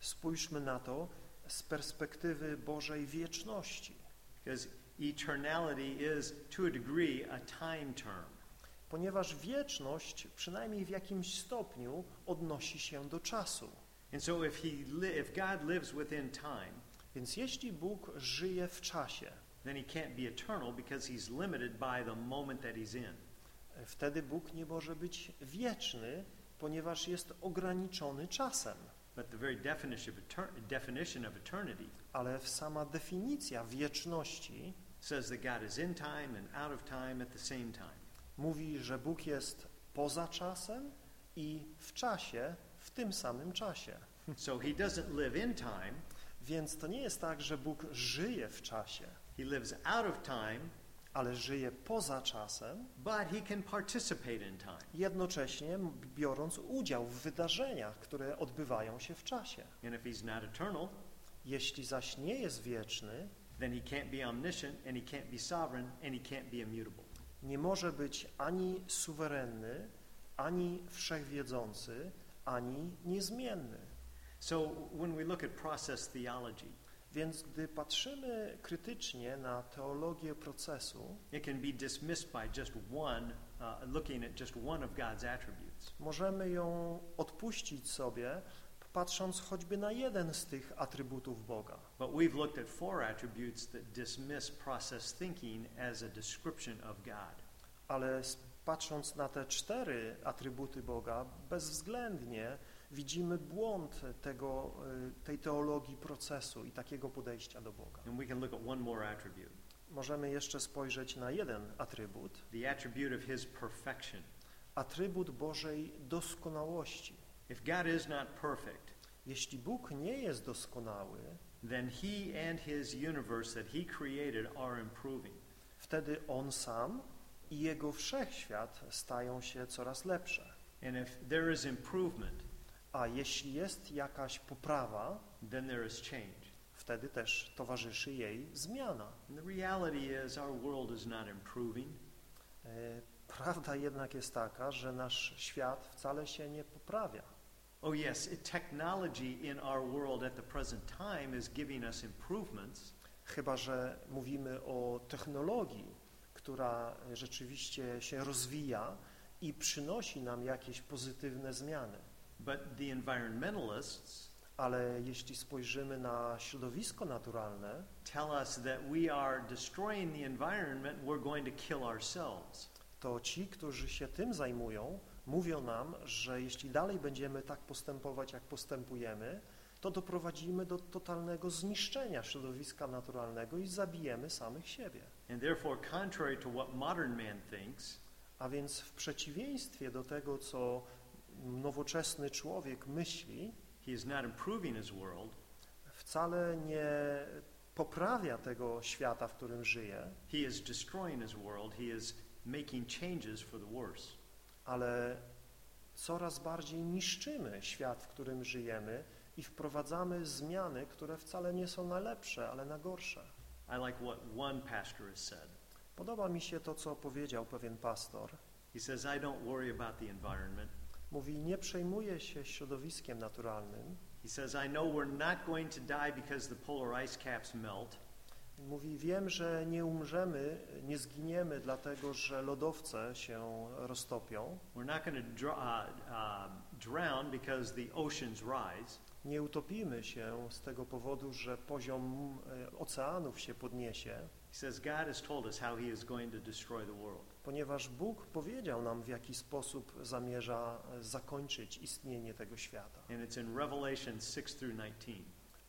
A: Spójrzmy na to z perspektywy Bożej wieczności,
B: Because eternality is, to a degree, a time term.
A: ponieważ wieczność przynajmniej w jakimś stopniu odnosi się do czasu.
B: And so if, he if God lives within time,
A: Więc jeśli Bóg żyje w czasie,
B: then he can't be eternal because he's limited by the moment that he's in.
A: Wtedy Bóg nie może być wieczny, ponieważ jest ograniczony czasem.
B: But the very definition of, definition of eternity
A: Ale sama definicja wieczności
B: says that God is in time and out of time at the same time.
A: mówi, że Bóg jest poza czasem i w czasie w tym samym czasie.
B: So he doesn't live in time,
A: Więc to nie jest tak, że Bóg żyje w czasie,
B: he lives out of time,
A: ale żyje poza czasem,
B: but he can participate in time.
A: jednocześnie biorąc udział w wydarzeniach, które odbywają się w czasie.
B: And if he's not eternal,
A: Jeśli zaś nie jest wieczny,
B: then he can't be omniscient and he can't be sovereign and he can't be immutable.
A: nie może być ani suwerenny, ani wszechwiedzący, ani niezmienny.
B: So when we look at process theology,
A: Więc gdy patrzymy krytycznie na teologię procesu,
B: it can be dismissed by just one, uh, looking at just one of God's attributes.
A: możemy ją odpuścić sobie, patrząc choćby na jeden z tych atrybutów Boga.
B: But we've looked at four attributes that dismiss process thinking as a description of God.
A: Ale patrząc na te cztery atrybuty Boga, bezwzględnie widzimy błąd tego, y, tej teologii procesu i takiego podejścia do Boga.
B: And we can look at one more attribute
A: Możemy jeszcze spojrzeć na jeden atrybut,
B: the attribute of His perfection.
A: atrybut Bożej doskonałości.
B: If God is not perfect,
A: Jeśli Bóg nie jest doskonały,
B: then He and His universe that He created are improving.
A: wtedy On sam i Jego wszechświat stają się coraz lepsze.
B: And if there is improvement,
A: A jeśli jest jakaś poprawa,
B: then there is change.
A: wtedy też towarzyszy jej zmiana.
B: And the reality is, our world is not improving.
A: E, Prawda jednak jest taka, że nasz świat wcale się nie poprawia.
B: Oh, yes, technology in our world at the present time is giving us improvements,
A: Chyba, że mówimy o technologii, która rzeczywiście się rozwija i przynosi nam jakieś pozytywne zmiany.
B: But the environmentalists
A: Ale jeśli spojrzymy na środowisko naturalne,
B: tell us that we are destroying the environment, we're going to kill ourselves.
A: to ci, którzy się tym zajmują, mówią nam, że jeśli dalej będziemy tak postępować, jak postępujemy, to doprowadzimy do totalnego zniszczenia środowiska naturalnego i zabijemy samych siebie.
B: And therefore, contrary to what modern man thinks,
A: A więc w przeciwieństwie do tego, co nowoczesny człowiek myśli,
B: he is not improving his world,
A: wcale nie poprawia tego świata, w którym żyje,
B: he is destroying his world, he is making changes for the worse.
A: ale coraz bardziej niszczymy świat, w którym żyjemy i wprowadzamy zmiany, które wcale nie są na lepsze, ale na gorsze.
B: I like what one pastor has said.
A: Podoba mi się to, co powiedział pewien pastor.
B: He says, I don't worry about the environment.
A: Mówi, nie przejmuję się środowiskiem naturalnym.
B: He says, I know we're not going to die because the polar ice caps melt.
A: Mówi, wiem, że nie umrzemy, nie zginiemy, dlatego że lodowce się roztopią.
B: We're not going to uh, uh, drown because the oceans rise.
A: Nie utopimy się z tego powodu, że poziom e, oceanów się podniesie,
B: says, God has told us how he is going to destroy the world.
A: ponieważ Bóg powiedział nam, w jaki sposób zamierza e, zakończyć istnienie tego świata.
B: And it's in Revelation 6 through 19.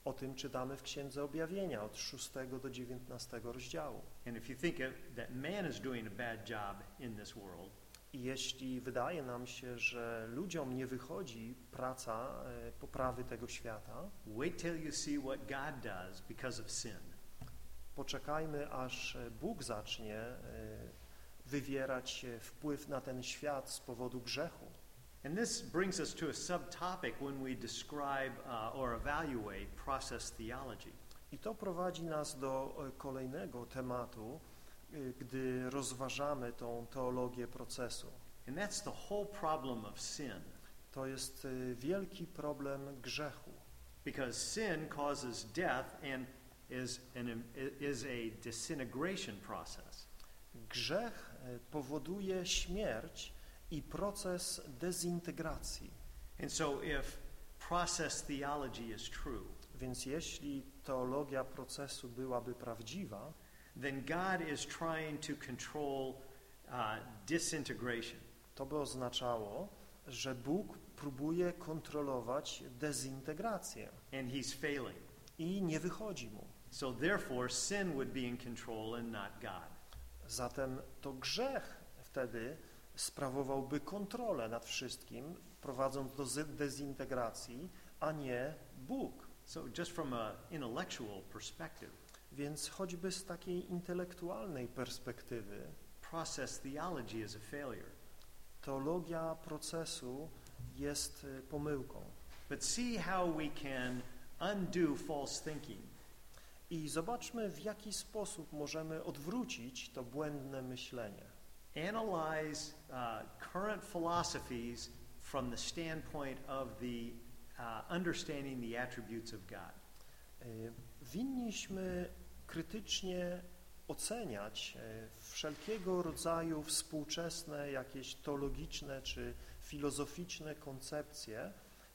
A: O tym czytamy w Księdze Objawienia od 6 do 19 rozdziału.
B: And if you think of, that man is doing a bad job in this world,
A: I jeśli wydaje nam się, że ludziom nie wychodzi praca e, poprawy tego świata,
B: wait till you see what God does because of sin.
A: Poczekajmy, aż e, Bóg zacznie e, wywierać e, wpływ na ten świat z powodu grzechu.
B: And this brings us to a subtopic when we describe uh, or evaluate process theology.
A: I to prowadzi nas do kolejnego tematu, gdy rozważamy tą teologię procesu.
B: And that's the whole problem of sin.
A: To jest wielki problem grzechu,
B: Because sin causes death and is, an, is a disintegration process.
A: Grzech e, powoduje śmierć i proces dezintegracji.
B: And so if process theology is true,
A: Więc jeśli teologia procesu byłaby prawdziwa,
B: then God is trying to control uh, disintegration.
A: to by oznaczało, że Bóg próbuje kontrolować dezintegrację
B: And he's failing.
A: i nie wychodzi mu.
B: So therefore, sin would be in control and not God.
A: Zatem to grzech wtedy sprawowałby kontrolę nad wszystkim, prowadząc do dezintegracji, a nie Bóg.
B: So just from an intellectual perspective,
A: Więc choćby z takiej intelektualnej perspektywy,
B: process theology is a failure.
A: teologia procesu jest y, pomyłką.
B: But see how we can undo false thinking.
A: I zobaczmy, w jaki sposób możemy odwrócić to błędne myślenie.
B: Analyze uh, current philosophies from the standpoint of the uh, understanding the attributes of God.
A: Y, Winniśmy krytycznie oceniać e, wszelkiego rodzaju współczesne, jakieś teologiczne czy filozoficzne koncepcje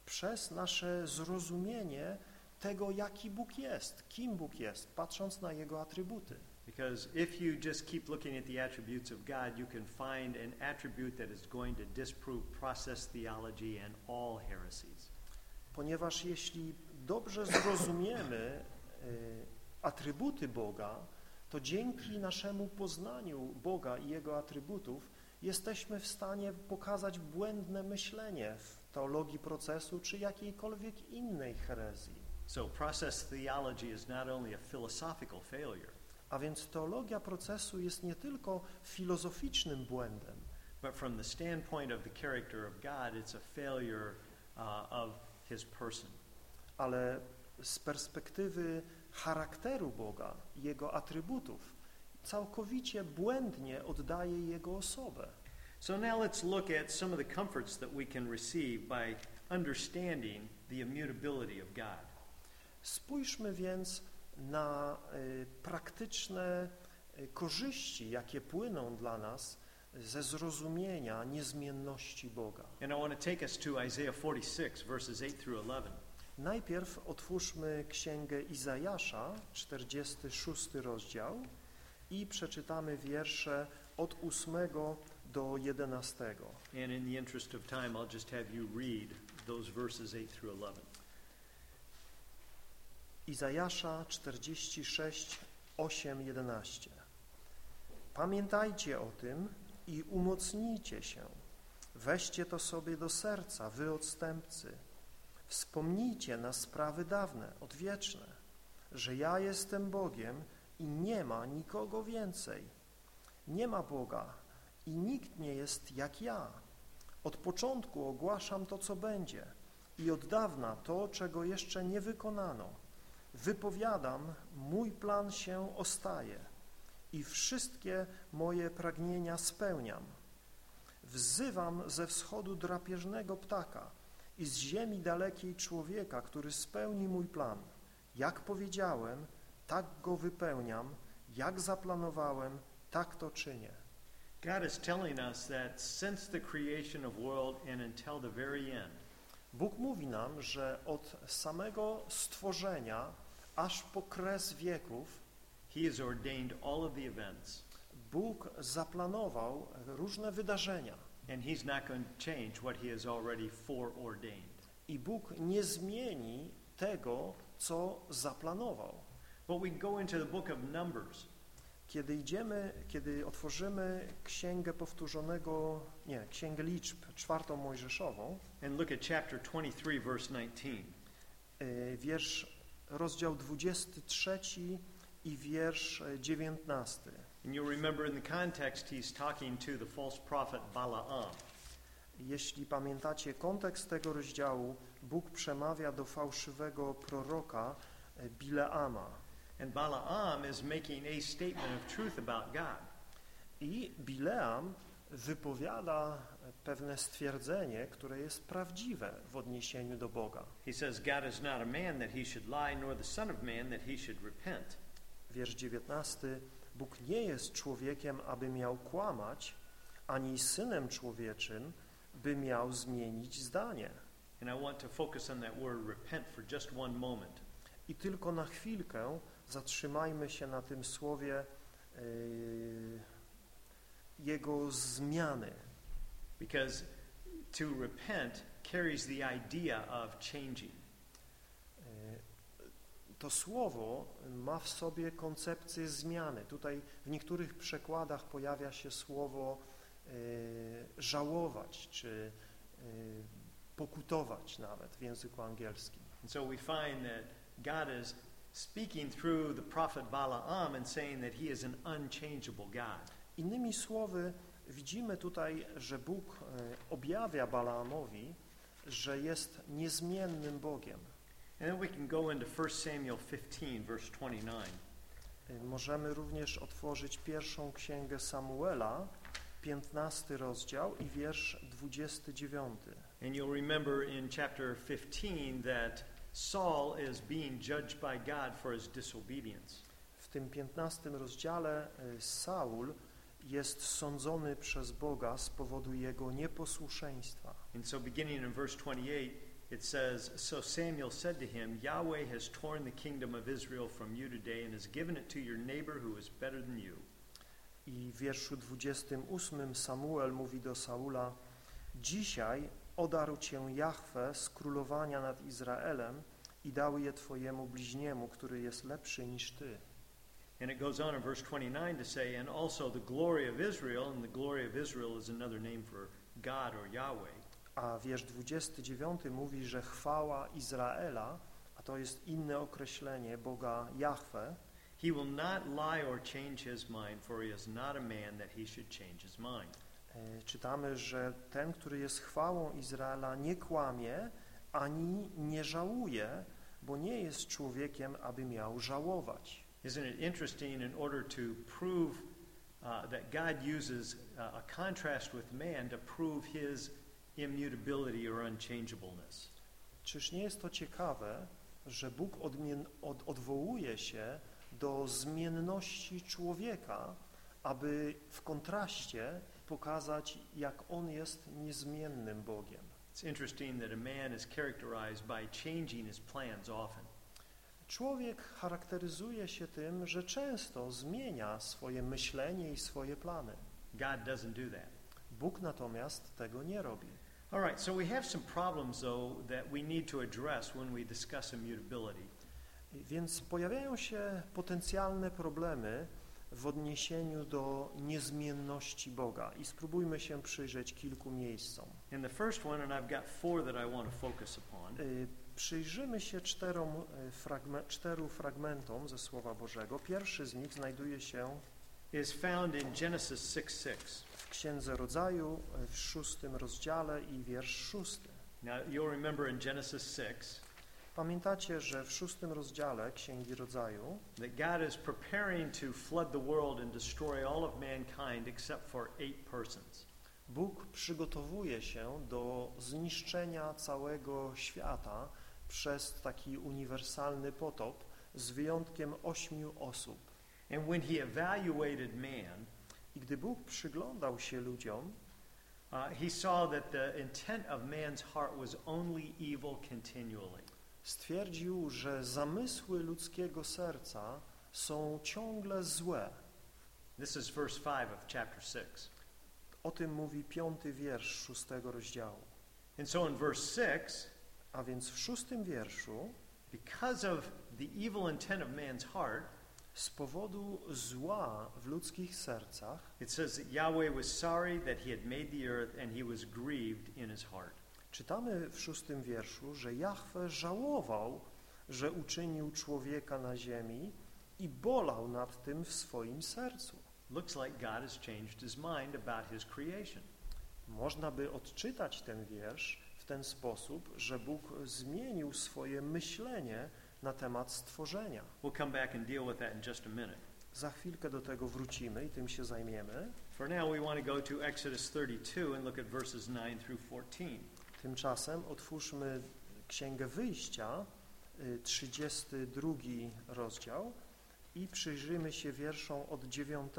A: przez nasze zrozumienie tego, jaki Bóg jest, kim Bóg jest, patrząc na Jego atrybuty.
B: Because if you just keep looking at the attributes of God, you can find an attribute that is going to disprove process theology and all heresies.
A: Ponieważ jeśli dobrze zrozumiemy y, atrybuty Boga, to dzięki naszemu poznaniu Boga i Jego atrybutów jesteśmy w stanie pokazać błędne myślenie w teologii procesu czy jakiejkolwiek innej herezji.
B: So process theology is not only a philosophical failure,
A: A więc teologia procesu jest nie tylko filozoficznym błędem,
B: but from the standpoint of the character of God, it's a failure uh, of his person.
A: ale z perspektywy charakteru Boga, Jego atrybutów, całkowicie błędnie oddaje Jego osobę.
B: So now let's look at some of the comforts that we can receive by understanding the immutability of God.
A: Spójrzmy więc na y, praktyczne y, korzyści, jakie płyną dla nas ze zrozumienia niezmienności Boga.
B: And I want to take us to Isaiah 46, verses 8 through 11.
A: Najpierw otwórzmy Księgę Izajasza, 46 rozdział i przeczytamy wiersze od 8 do 11.
B: And in the interest of time, I'll just have you read those verses 8 through 11.
A: Izajasza 46, 8, 11. Pamiętajcie o tym i umocnijcie się. Weźcie to sobie do serca, wy odstępcy. Wspomnijcie na sprawy dawne, odwieczne, że ja jestem Bogiem i nie ma nikogo więcej. Nie ma Boga i nikt nie jest jak ja. Od początku ogłaszam to, co będzie i od dawna to, czego jeszcze nie wykonano. Wypowiadam, mój plan się ostaje i wszystkie moje pragnienia spełniam. Wzywam ze wschodu drapieżnego ptaka i z ziemi dalekiej człowieka, który spełni mój plan. Jak powiedziałem, tak go wypełniam, jak zaplanowałem, tak to czynię.
B: God is telling us that since the creation of world and until the very end,
A: Bóg mówi nam, że od samego stworzenia aż po kres wieków
B: He has ordained all of the events,
A: Bóg zaplanował różne wydarzenia
B: and He's not going to change what He has already foreordained.
A: i Bóg nie zmieni tego, co zaplanował.
B: But we go into the book of Numbers,
A: Kiedy idziemy, kiedy otworzymy Księgę Powtórzonego, nie, Księgę Liczb, czwartą Mojżeszową,
B: and look at chapter 23, verse 19.
A: y, wiersz, rozdział 23 i wiersz y, 19.
B: And you'll remember in the context, he's talking to the false prophet Balaam.
A: Jeśli pamiętacie kontekst tego rozdziału, Bóg przemawia do fałszywego proroka y, Bileama.
B: And Balaam is making a statement of truth about God.
A: I Bileam wypowiada pewne stwierdzenie, które jest prawdziwe w odniesieniu do Boga.
B: He says, God is not a man that he should lie, nor the Son of Man that he should repent.
A: Wiersz 19. Bóg nie jest człowiekiem, aby miał kłamać, ani synem człowieczym, by miał zmienić zdanie.
B: And I want to focus on that word repent for just one moment.
A: I tylko na chwilkę zatrzymajmy się na tym słowie yy, jego zmiany.
B: Because to repent carries the idea of changing.
A: Yy, To słowo ma w sobie koncepcję zmiany. Tutaj w niektórych przekładach pojawia się słowo yy, żałować, czy yy, pokutować nawet w języku angielskim.
B: And so we find that God is speaking through the prophet Balaam and saying that he is an unchangeable God.
A: Innymi słowy, widzimy tutaj, że Bóg e, objawia Balaamowi, że jest niezmiennym Bogiem.
B: And then we can go into 1 Samuel 15, verse 29.
A: E, Możemy również otworzyć pierwszą księgę Samuela, 15 rozdział i wiersz 29.
B: And you'll remember in chapter 15 that Saul is being judged by God for his disobedience.
A: W tym 15 rozdziale e, Saul jest sądzony przez Boga z powodu jego nieposłuszeństwa.
B: And so beginning in verse 28, it says, So Samuel said to him, Yahweh has torn the kingdom of Israel from you today and has given it to your neighbor who is better than you.
A: I w wierszu 28 Samuel mówi do Saula Dzisiaj odarł cię Jahwe z królowania nad Izraelem i dał je twojemu bliźniemu, który jest lepszy niż ty.
B: And it goes on in verse 29 to say, And also the glory of Israel, and the glory of Israel is another name for God or Yahweh.
A: A wiersz 29 mówi, że chwała Izraela, a to jest inne określenie Boga Jahwe,
B: He will not lie or change his mind, for he is not a man that he should change his mind.
A: e, czytamy, że ten, który jest chwałą Izraela, nie kłamie ani nie żałuje, bo nie jest człowiekiem, aby miał żałować.
B: Isn't it interesting? In order to prove that God uses uh, a contrast with man to prove his immutability or unchangeableness.
A: Czyż nie jest to ciekawe, że Bóg odmien, od, odwołuje się do zmienności człowieka, aby w kontraście pokazać, jak On jest niezmiennym Bogiem.
B: It's interesting that a man is characterized by changing his plans often.
A: Człowiek charakteryzuje się tym, że często zmienia swoje myślenie i swoje plany.
B: God doesn't do that.
A: Bóg natomiast tego nie robi.
B: All right, so we have some problems, though, that we need to address when we discuss immutability.
A: Więc pojawiają się potencjalne problemy w odniesieniu do niezmienności Boga i spróbujmy się przyjrzeć kilku miejscom.
B: In the first one, and I've got four that I want to focus upon,
A: Y, Przyjrzymy się czterom, y, fragme, czteru fragmentom ze Słowa Bożego. Pierwszy z nich znajduje się
B: is found in Genesis 6 6.
A: w Księdze Rodzaju y, w szóstym rozdziale i wiersz szósty.
B: Now, you'll remember in Genesis 6
A: Pamiętacie, że w szóstym rozdziale Księgi Rodzaju
B: that God is preparing to flood the world and destroy all of mankind except for eight persons.
A: Bóg przygotowuje się do zniszczenia całego świata przez taki uniwersalny potop z wyjątkiem ośmiu osób.
B: And when he evaluated man,
A: I gdy Bóg przyglądał się ludziom,
B: uh, he saw that the intent of man's heart was only evil continually.
A: stwierdził, że zamysły ludzkiego serca są ciągle złe.
B: This is verse 5 of chapter 6.
A: O tym mówi piąty wiersz szóstego rozdziału.
B: And so in verse 6,
A: A więc w szóstym wierszu,
B: because of the evil intent of man's heart,
A: z powodu zła w ludzkich sercach,
B: it says that Yahweh was sorry that he had made the earth and he was grieved in his heart.
A: czytamy w szóstym wierszu, że Jahwe żałował, że uczynił człowieka na ziemi i bolał nad tym w swoim sercu.
B: Looks like God has changed his mind about his creation.
A: Można by odczytać ten wiersz w ten sposób, że Bóg zmienił swoje myślenie na temat stworzenia.
B: We'll come back and deal with that in just a minute.
A: Za chwilkę do tego wrócimy i tym się zajmiemy.
B: For now, we want to go to Exodus 32 and look at verses 9 through 14.
A: Tymczasem otwórzmy Księgę Wyjścia, y, 32 rozdział i przyjrzymy się wierszom od 9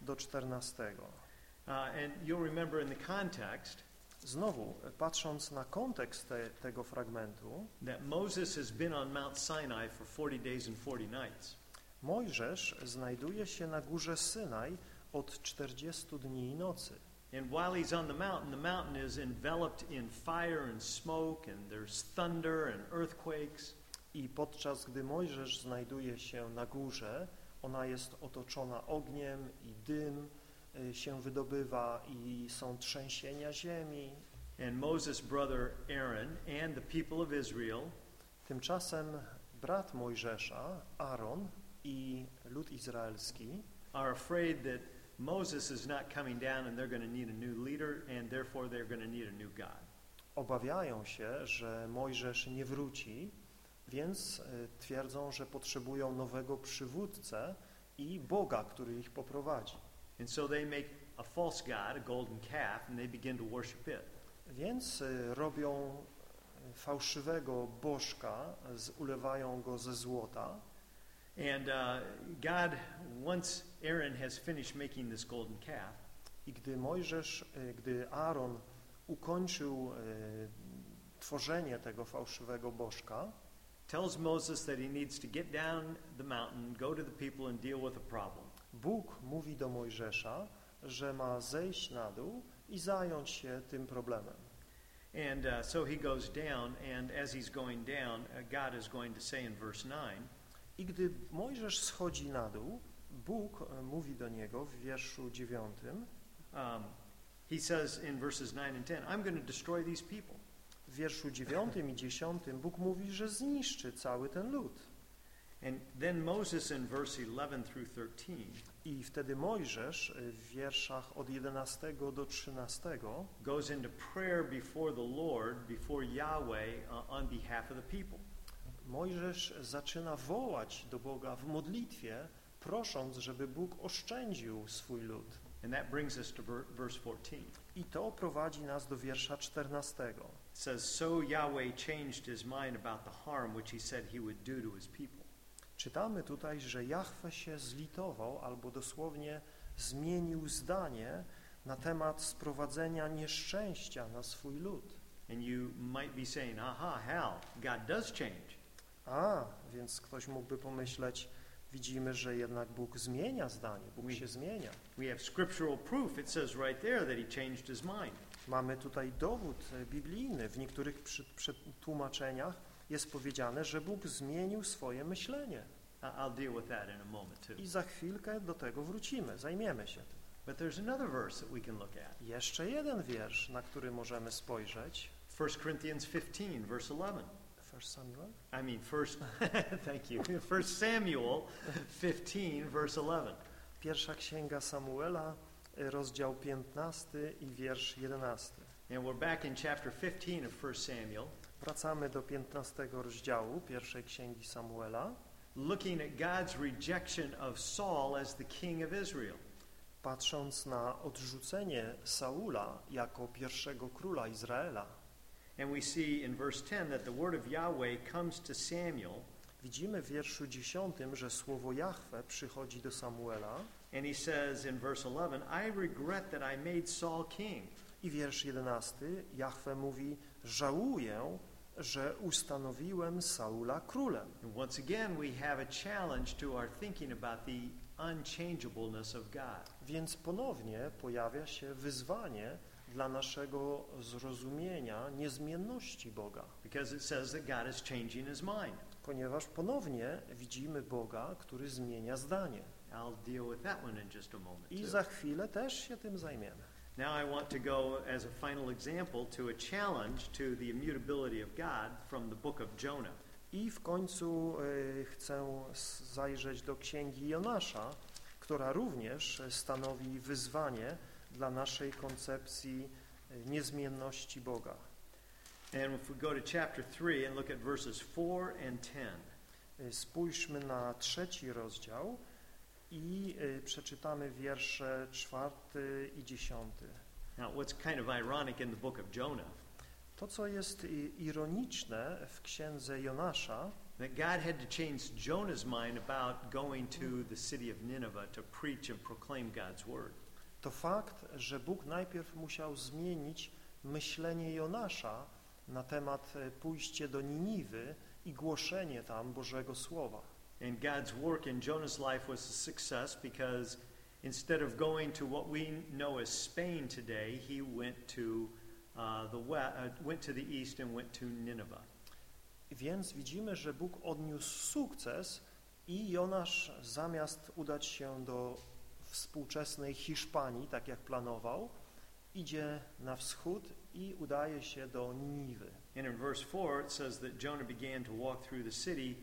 A: do 14.
B: Uh, and you'll remember in the context
A: Znowu, patrząc na kontekst te, tego fragmentu,
B: that Moses has been on Mount Sinai for 40 days and 40 nights.
A: Mojżesz znajduje się na górze Synaj od 40 dni i nocy.
B: And while he's on the mountain, the mountain is enveloped in fire and smoke, and there's thunder and earthquakes.
A: I podczas gdy Mojżesz znajduje się na górze, ona jest otoczona ogniem i dym się wydobywa i są trzęsienia ziemi.
B: And Moses' brother Aaron and the people of Israel
A: Tymczasem brat Mojżesza, Aaron i lud izraelski
B: are afraid that Moses is not coming down and they're going to need a new leader, and therefore they're going to need a new God.
A: obawiają się, że Mojżesz nie wróci, więc y, twierdzą, że potrzebują nowego przywódcę i Boga, który ich poprowadzi.
B: And so they make a false god, a golden calf, and they begin to worship it.
A: Więc y, robią y, fałszywego bożka, z- ulewają go ze złota.
B: And uh, God, once Aaron has finished making this golden calf,
A: I gdy Mojżesz, y, gdy Aaron ukończył y, tworzenie tego fałszywego bożka,
B: tells Moses that he needs to get down the mountain, go to the people, and deal with a problem.
A: Bóg mówi do Mojżesza, że ma zejść na dół i zająć się tym problemem.
B: And uh, so he goes down, and as he's going down, uh, God is going to say in verse 9,
A: I gdy Mojżesz schodzi na dół, Bóg e, mówi do niego w wierszu dziewiątym,
B: um, he says in verses 9 and 10, I'm going to destroy these people.
A: w wierszu dziewiątym i dziesiątym Bóg mówi, że zniszczy cały ten lud.
B: And then Moses in verse 11 through 13
A: I wtedy Mojżesz e, w wierszach od 11 do 13
B: goes into prayer before the Lord, before Yahweh, uh, on behalf of the people.
A: Mojżesz zaczyna wołać do Boga w modlitwie prosząc, żeby Bóg oszczędził swój lud.
B: And that brings us to ver- verse 14.
A: I to prowadzi nas do wiersza 14.
B: It says, So Yahweh changed his mind about the harm which he said he would do to his people.
A: Czytamy tutaj, że Jahwe się zlitował, albo dosłownie zmienił zdanie na temat sprowadzenia nieszczęścia na swój lud.
B: And you might be saying, aha, how? God does change.
A: A, więc ktoś mógłby pomyśleć, widzimy, że jednak Bóg zmienia zdanie, Bóg się zmienia.
B: We have scriptural proof. It says right there that he changed his mind.
A: Mamy tutaj dowód e, biblijny. W niektórych przetłumaczeniach jest powiedziane, że Bóg zmienił swoje myślenie.
B: I- I'll deal with that in a moment too.
A: I za chwilkę do tego wrócimy, zajmiemy się tym.
B: But there's another verse that we can look at.
A: Jeszcze jeden wiersz, na który możemy spojrzeć.
B: 1 Corinthians 15, verse 11.
A: First Samuel?
B: I mean, first, [LAUGHS] thank you. 1 Samuel 15, verse 11.
A: Pierwsza księga Samuela, rozdział 15 i wiersz 11.
B: And we're back in chapter 15 of 1 Samuel,
A: Wracamy do 15 rozdziału pierwszej księgi Samuela,
B: looking at God's rejection of Saul as the king of Israel.
A: patrząc na odrzucenie Saula jako pierwszego króla Izraela.
B: And we see in verse 10 that the word of Yahweh comes to Samuel,
A: Widzimy w wierszu 10, że słowo Jahwe przychodzi do Samuela
B: and he says in verse 11, I regret that I made Saul king.
A: i wiersz 11, Jahwe mówi, żałuję, że ustanowiłem Saula królem.
B: And once again, we have a challenge to our thinking about the unchangeableness of God.
A: Więc ponownie pojawia się wyzwanie dla naszego zrozumienia niezmienności Boga,
B: Because it says that God is changing his mind.
A: ponieważ ponownie widzimy Boga, który zmienia zdanie.
B: I'll deal with that one in just a moment.
A: I za chwilę też się tym zajmiemy.
B: Now I want to go as a final example to a challenge to the immutability of God from the book of Jonah.
A: I w końcu y, chcę zajrzeć do księgi Jonasza, która również stanowi wyzwanie dla naszej koncepcji y, niezmienności Boga.
B: And if we go to chapter 3 and look at verses 4 and 10.
A: Y, Spójrzmy na trzeci rozdział i y, przeczytamy wiersze czwarty i dziesiąty.
B: Now, what's kind of ironic in the book of Jonah,
A: To, co jest y, ironiczne w księdze Jonasza,
B: that God had to change Jonah's mind about going to the city of Nineveh to preach and proclaim God's word.
A: to fakt, że Bóg najpierw musiał zmienić myślenie Jonasza na temat e, pójście do Niniwy i głoszenie tam Bożego Słowa.
B: And God's work in Jonah's life was a success because instead of going to what we know as Spain today, he went to uh, the west, uh, went to the east and went to Nineveh.
A: Więc widzimy, że Bóg odniósł sukces i Jonasz zamiast udać się do współczesnej Hiszpanii, tak jak planował, idzie na wschód i udaje się do Niniwy.
B: And in verse 4, it says that Jonah began to walk through the city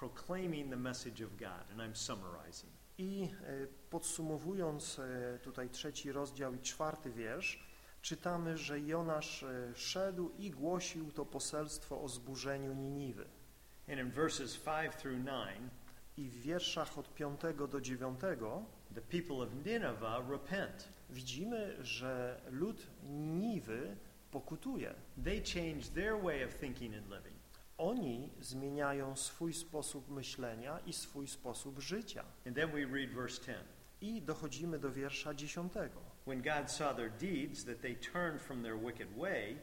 B: proclaiming the message of God. And I'm summarizing.
A: I e, podsumowując e, tutaj trzeci rozdział i czwarty wiersz, czytamy, że Jonasz e, szedł i głosił to poselstwo o zburzeniu Niniwy.
B: And in verses 5 through 9,
A: I w wierszach od 5 do 9
B: the people of Nineveh repent.
A: widzimy, że lud Niniwy pokutuje.
B: They change their way of thinking and living.
A: Oni zmieniają swój sposób myślenia i swój sposób życia.
B: And then we read verse 10.
A: I dochodzimy do wiersza 10.
B: When God saw their deeds, that they turned from their wicked way,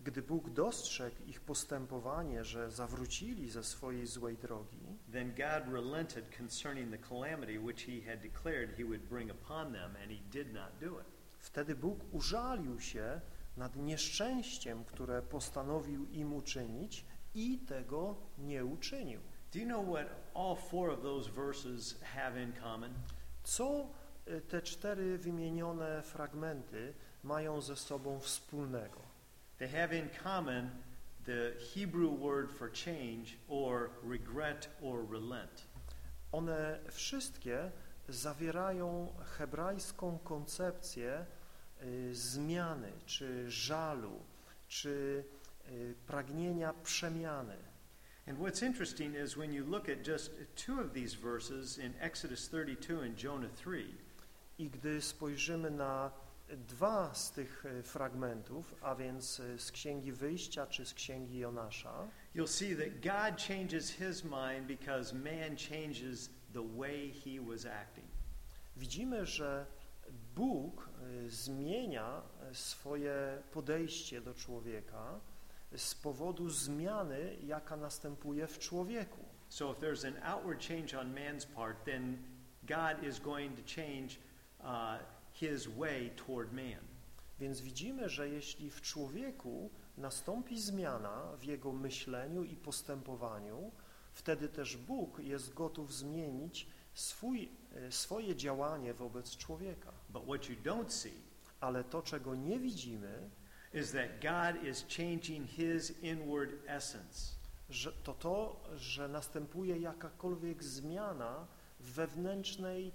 A: Gdy Bóg dostrzegł ich postępowanie, że zawrócili ze swojej złej drogi,
B: then God relented concerning the calamity which he had declared he would bring upon them, and he did not do it.
A: wtedy Bóg użalił się nad nieszczęściem, które postanowił im uczynić i tego nie uczynił.
B: Do you know what all four of those verses have in common?
A: Co y, te cztery wymienione fragmenty mają ze sobą wspólnego?
B: They have in common the Hebrew word for change, or regret, or relent.
A: One wszystkie zawierają hebrajską koncepcję y, zmiany, czy żalu, czy pragnienia przemiany.
B: And what's interesting is when you look at just two of these verses in Exodus 32 and Jonah 3,
A: I gdy spojrzymy na dwa z tych e, fragmentów, a więc e, z Księgi Wyjścia czy z Księgi Jonasza,
B: you'll see that God changes his mind because man changes the way he was acting.
A: widzimy, że Bóg zmienia swoje podejście do człowieka z powodu zmiany, jaka następuje w człowieku.
B: So if there's an outward change on man's part, then God is going to change uh, his way toward man.
A: Więc widzimy, że jeśli w człowieku nastąpi zmiana w jego myśleniu i postępowaniu, wtedy też Bóg jest gotów zmienić swój, e, swoje działanie wobec człowieka.
B: But what you don't see
A: Ale to, czego nie widzimy,
B: is that God is changing his inward essence.
A: że to to, że następuje jakakolwiek zmiana w wewnętrznej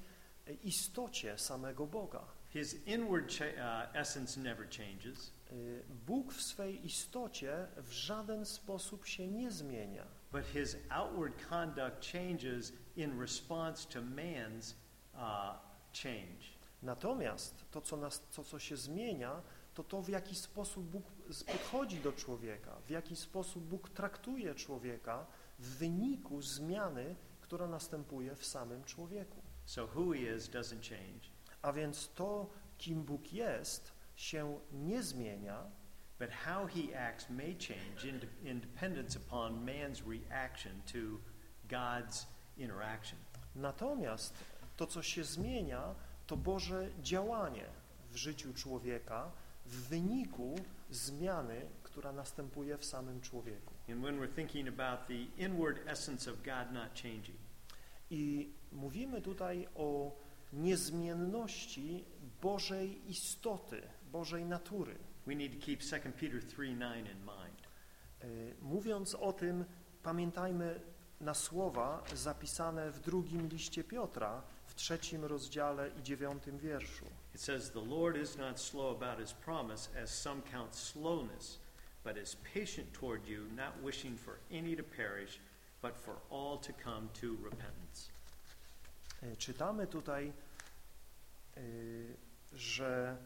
A: e, istocie samego Boga.
B: His inward uh, essence never changes,
A: Y, Bóg w swej istocie w żaden sposób się nie zmienia,
B: but his outward conduct changes in response to man's uh, change.
A: natomiast to, co, nas, to, co się zmienia, to to, w jaki sposób Bóg podchodzi do człowieka, w jaki sposób Bóg traktuje człowieka w wyniku zmiany, która następuje w samym człowieku.
B: So who he is doesn't change,
A: A więc to, kim Bóg jest, się nie zmienia,
B: but how he acts may change in, in dependence upon man's reaction to God's interaction.
A: Natomiast to, co się zmienia, to Boże działanie w życiu człowieka w wyniku zmiany, która następuje w samym człowieku.
B: And when we're thinking about the inward essence of God not changing,
A: I mówimy tutaj o niezmienności Bożej istoty, Bożej natury.
B: we need to keep 2 Peter 3 9 in mind.
A: Y, Mówiąc o tym, pamiętajmy na słowa zapisane w drugim liście Piotra, w trzecim rozdziale i dziewiątym wierszu.
B: It says, The Lord is not slow about his promise, as some count slowness, but is patient toward you, not wishing for any to perish, but for all to come to repentance.
A: Czytamy tutaj, że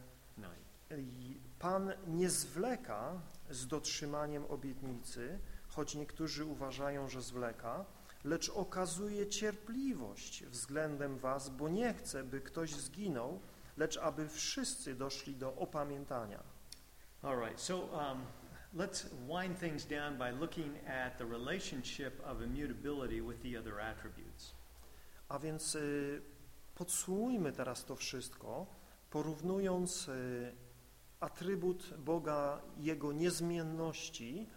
A: Pan nie zwleka z dotrzymaniem obietnicy, choć niektórzy uważają, że zwleka, lecz okazuje cierpliwość względem was, bo nie chce, by ktoś zginął, lecz aby wszyscy doszli do opamiętania.
B: All right, so um, let's wind things down by looking at the relationship of immutability with the other attributes.
A: A więc y, podsumujmy teraz to wszystko, porównując y, atrybut Boga, Jego niezmienności,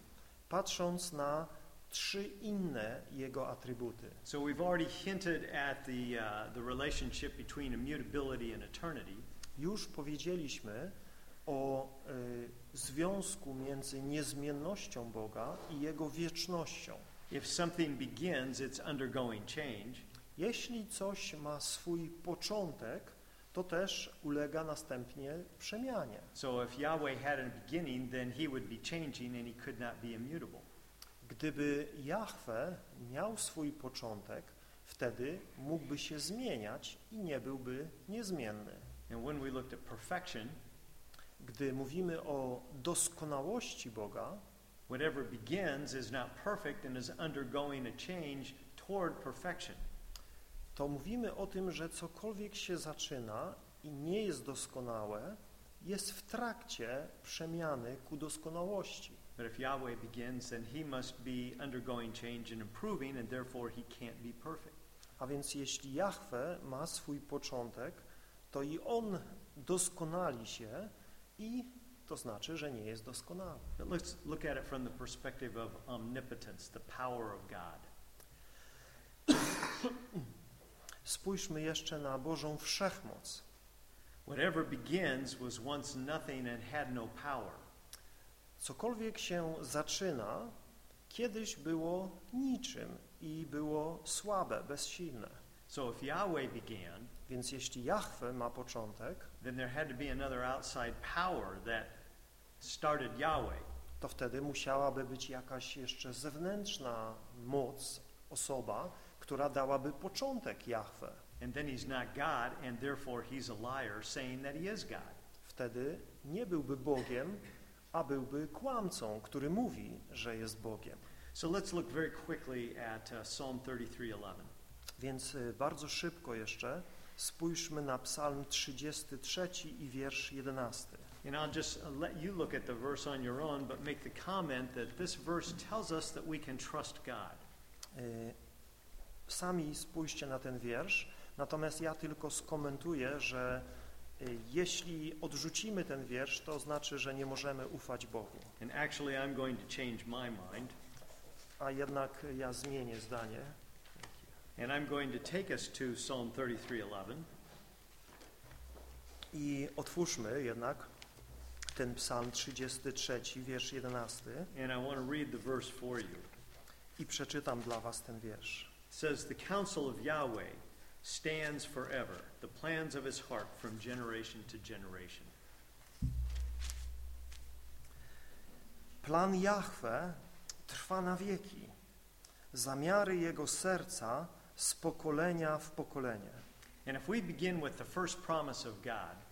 A: patrząc na trzy inne Jego atrybuty.
B: So we've already hinted at the, uh, the relationship between immutability and eternity.
A: Już powiedzieliśmy o y, związku między niezmiennością Boga i Jego wiecznością.
B: If something begins, it's undergoing change.
A: Jeśli coś ma swój początek, to też ulega następnie przemianie.
B: So if Yahweh had a beginning, then he would be changing and he could not be immutable.
A: Gdyby Jahwe miał swój początek, wtedy mógłby się zmieniać i nie byłby niezmienny.
B: And when we looked at perfection,
A: Gdy mówimy o doskonałości Boga,
B: whatever begins is not perfect and is undergoing a change toward perfection.
A: to mówimy o tym, że cokolwiek się zaczyna i nie jest doskonałe, jest w trakcie przemiany ku doskonałości.
B: But if Yahweh begins, then he must be undergoing change and improving, and therefore he can't be perfect.
A: A więc jeśli Jahwe ma swój początek, to i On doskonali się i to znaczy, że nie jest doskonały.
B: But let's look at it from the perspective of omnipotence, the power of God. [COUGHS]
A: Spójrzmy jeszcze na Bożą wszechmoc.
B: Whatever begins was once nothing and had no power.
A: Cokolwiek się zaczyna, kiedyś było niczym i było słabe, bezsilne.
B: So if Yahweh began,
A: Więc jeśli Jahwe ma początek,
B: then there had to be another outside power that started Yahweh.
A: to wtedy musiałaby być jakaś jeszcze zewnętrzna moc, osoba, która dałaby początek Jahwe.
B: And then he's not God, and therefore he's a liar, saying that he is God.
A: Wtedy nie byłby Bogiem, a byłby kłamcą, który mówi, że jest Bogiem.
B: So let's look very quickly at uh, Psalm 33:11.
A: Więc y, bardzo szybko jeszcze spójrzmy na Psalm 33 i wiersz 11.
B: And I'll just uh, let you look at the verse on your own, but make the comment that this verse tells us that we can trust God.
A: Y, Sami spójrzcie na ten wiersz, natomiast ja tylko skomentuję, że jeśli odrzucimy ten wiersz, to znaczy, że nie możemy ufać Bogu.
B: And actually, I'm going to change my mind,
A: A jednak ja zmienię zdanie
B: and I'm going to take us to Psalm 33:11.
A: i otwórzmy jednak ten Psalm 33, wiersz 11
B: And I want to read the verse for you.
A: i przeczytam dla was ten wiersz.
B: It says, The counsel of Yahweh stands forever, the plans of his heart from generation to generation.
A: Plan Jahwe trwa na wieki, zamiary jego serca z pokolenia w pokolenie.
B: And if we begin with the first promise of God,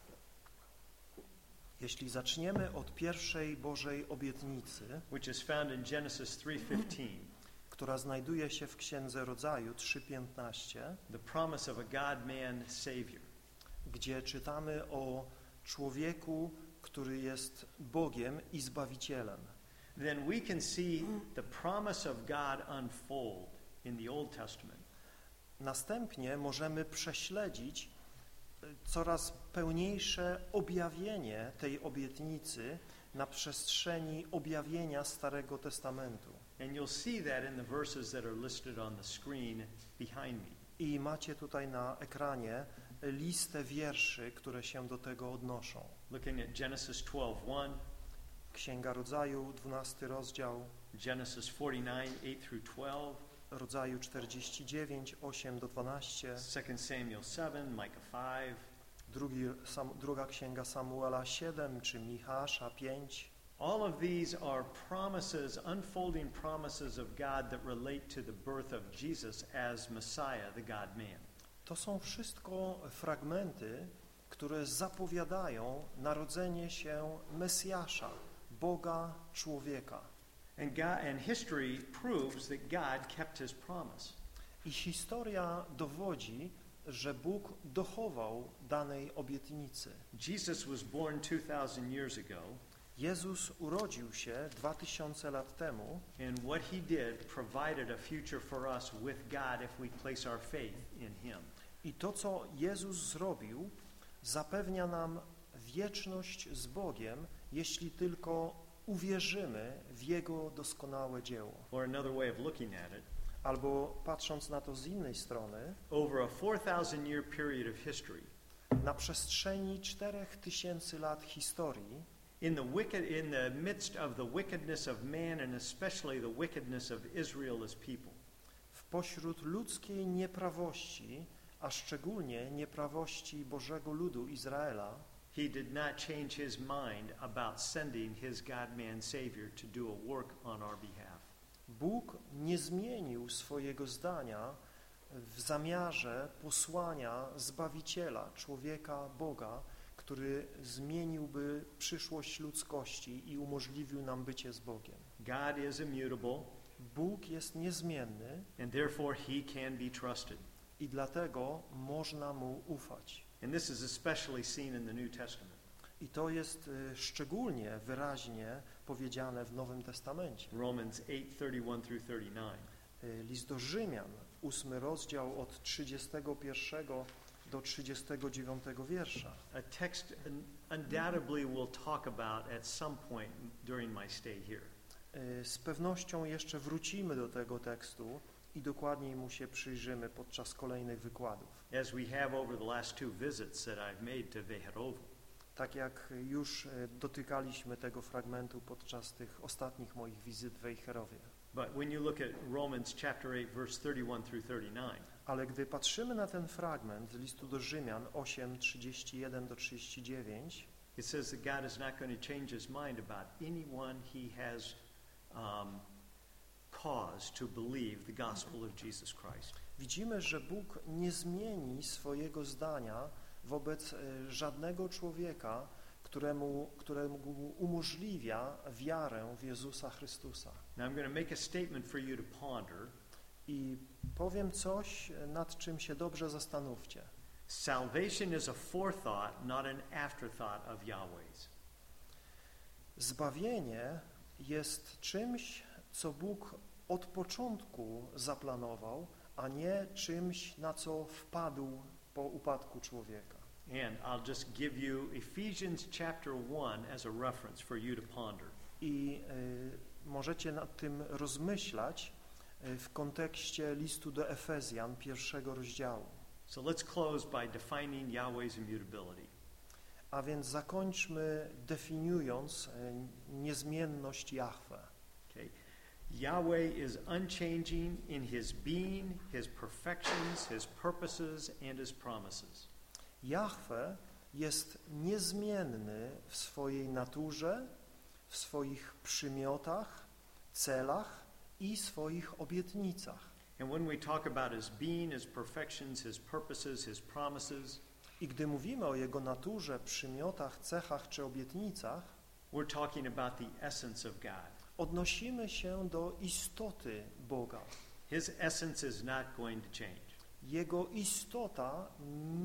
A: Jeśli zaczniemy od pierwszej Bożej obietnicy,
B: which is found in Genesis 3:15,
A: która znajduje się w Księdze Rodzaju 3:15,
B: the promise of a God-man savior.
A: gdzie czytamy o człowieku, który jest Bogiem i Zbawicielem,
B: then we can see the promise of God unfold in the Old Testament.
A: Następnie możemy prześledzić y, coraz pełniejsze objawienie tej obietnicy na przestrzeni objawienia Starego Testamentu.
B: And you'll see that in the verses that are listed on the screen behind me.
A: I macie tutaj na ekranie listę wierszy, które się do tego odnoszą.
B: Looking at Genesis 12:1,
A: Księga Rodzaju, 12 rozdział,
B: Genesis 49, 8 through 12,
A: Rodzaju 49, 8 do 12,
B: 2 Samuel 7, Micah 5.
A: drugi, sam, druga Księga Samuela 7 czy Michasza 5.
B: All of these are promises, unfolding promises of God that relate to the birth of Jesus as Messiah, the God man.
A: To są wszystko fragmenty, które zapowiadają narodzenie się Mesjasza, Boga człowieka.
B: And, God, and history proves that God kept his promise.
A: I historia dowodzi, że Bóg dochował danej obietnicy.
B: Jesus was born 2,000 years ago,
A: Jezus urodził się 2000 lat temu
B: and what he did provided a future for us with God if we place our faith in him.
A: i to, co Jezus zrobił, zapewnia nam wieczność z Bogiem, jeśli tylko uwierzymy w Jego doskonałe dzieło.
B: Or another way of looking at it,
A: Albo patrząc na to z innej strony,
B: over a 4,000 year period of history,
A: na przestrzeni 4000 lat historii,
B: in the wicked in the midst of the wickedness of man and especially the wickedness of Israel as people
A: w pośród ludzkiej nieprawości, a szczególnie nieprawości Bożego ludu Izraela,
B: he did not change his mind about sending his God-man savior to do a work on our behalf.
A: Bóg nie zmienił swojego zdania w zamiarze posłania Zbawiciela, człowieka Boga, który zmieniłby przyszłość ludzkości i umożliwił nam bycie z Bogiem.
B: God is immutable
A: Bóg jest niezmienny
B: and therefore he can be trusted.
A: i dlatego można Mu ufać.
B: And this is especially seen in the New Testament.
A: I to jest y, szczególnie wyraźnie powiedziane w Nowym Testamencie.
B: Romans 8:31 through 39.
A: Y, List do Rzymian, ósmy rozdział od 31 do 39 wiersza.
B: A text un- undoubtedly we'll talk about at some point during my stay here.
A: Y, Z pewnością jeszcze wrócimy do tego tekstu i dokładniej mu się przyjrzymy podczas kolejnych wykładów.
B: as we have over the last two visits that I've made to Vejerovo.
A: Tak jak już y, dotykaliśmy tego fragmentu podczas tych ostatnich moich wizyt w Wejherowie.
B: But when you look at Romans chapter 8, verse 31 through 39,
A: Ale gdy patrzymy na ten fragment z listu do Rzymian 8, 31 do 39,
B: it says that God is not going to change his mind about anyone he has um, cause to believe the gospel of Jesus Christ.
A: Widzimy, że Bóg nie zmieni swojego zdania wobec e, żadnego człowieka, któremu, któremu umożliwia wiarę w Jezusa Chrystusa.
B: Now I'm going to make a statement for you to ponder.
A: I powiem coś, nad czym się dobrze zastanówcie.
B: Salvation is a forethought, not an afterthought of Yahweh's.
A: Zbawienie jest czymś, co Bóg od początku zaplanował, a nie czymś, na co wpadł po upadku człowieka.
B: And I'll just give you Ephesians chapter 1 as a reference for you to ponder.
A: I y, możecie nad tym rozmyślać w kontekście listu do Efezjan pierwszego rozdziału.
B: So let's close by defining Yahweh's immutability.
A: A więc zakończmy definiując y, niezmienność Jahwe.
B: Okay? Yahweh is unchanging in his being, his perfections, his purposes, and his promises.
A: Jahwe jest niezmienny w swojej naturze, w swoich przymiotach, celach i swoich obietnicach.
B: And when we talk about his being, his perfections, his purposes, his promises,
A: I gdy mówimy o Jego naturze, przymiotach, cechach czy obietnicach,
B: we're talking about the essence of God.
A: odnosimy się do istoty Boga.
B: His essence is not going to change.
A: Jego istota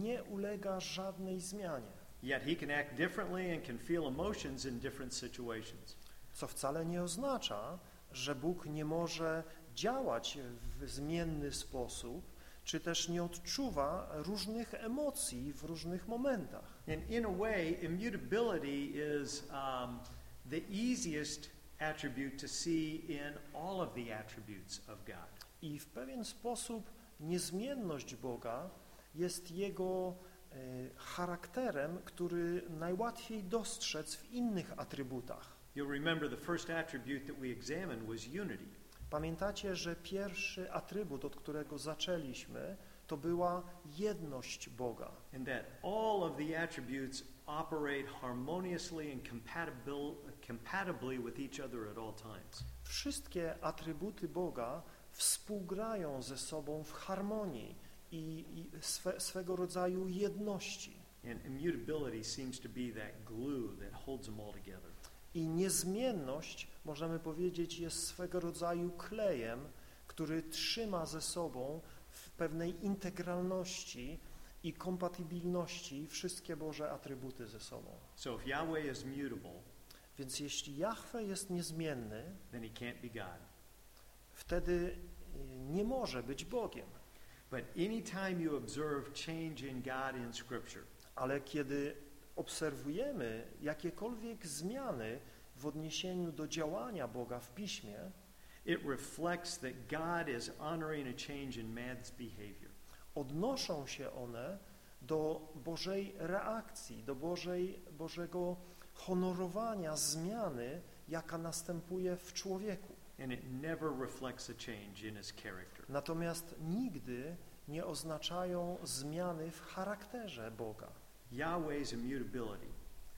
A: nie ulega żadnej zmianie,
B: Yet he can act differently and can feel emotions in different situations.
A: co wcale nie oznacza, że Bóg nie może działać w zmienny sposób, czy też nie odczuwa różnych emocji w różnych momentach.
B: And in a way, immutability is um, the easiest attribute to see in all of the attributes of God.
A: I w pewien sposób niezmienność Boga jest Jego e, charakterem, który najłatwiej dostrzec w innych atrybutach.
B: You'll remember the first attribute that we examined was unity.
A: Pamiętacie, że pierwszy atrybut, od którego zaczęliśmy, to była jedność Boga.
B: and that all of the attributes operate harmoniously and compatibly with each other at all times.
A: Wszystkie atrybuty Boga współgrają ze sobą w harmonii i, i swe, swego rodzaju jedności.
B: And immutability seems to be that glue that holds them all together.
A: I niezmienność, możemy powiedzieć, jest swego rodzaju klejem, który trzyma ze sobą w pewnej integralności i kompatybilności wszystkie Boże atrybuty ze sobą.
B: So if Yahweh is mutable,
A: Więc jeśli Jahwe jest niezmienny,
B: then he can't be God.
A: wtedy y, nie może być Bogiem.
B: But anytime you observe change in God in Scripture,
A: Ale kiedy obserwujemy jakiekolwiek zmiany w odniesieniu do działania Boga w Piśmie,
B: it reflects that God is honoring a change in man's behavior.
A: odnoszą się one do Bożej reakcji, do Bożej, Bożego honorowania zmiany, jaka następuje w człowieku.
B: And it never reflects a change in his character.
A: Natomiast nigdy nie oznaczają zmiany w charakterze Boga.
B: Yahweh's immutability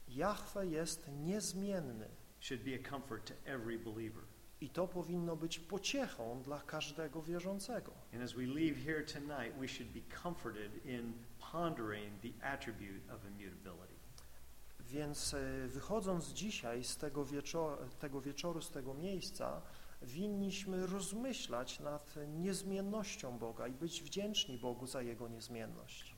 A: Jahwe jest niezmienny
B: should be a comfort to every believer.
A: i to powinno być pociechą dla każdego wierzącego.
B: And as we leave here tonight, we should be comforted in pondering the attribute of immutability.
A: Więc e, wychodząc dzisiaj z tego, wieczoru, tego wieczoru, z tego miejsca, winniśmy rozmyślać nad niezmiennością Boga i być wdzięczni Bogu za Jego niezmienność.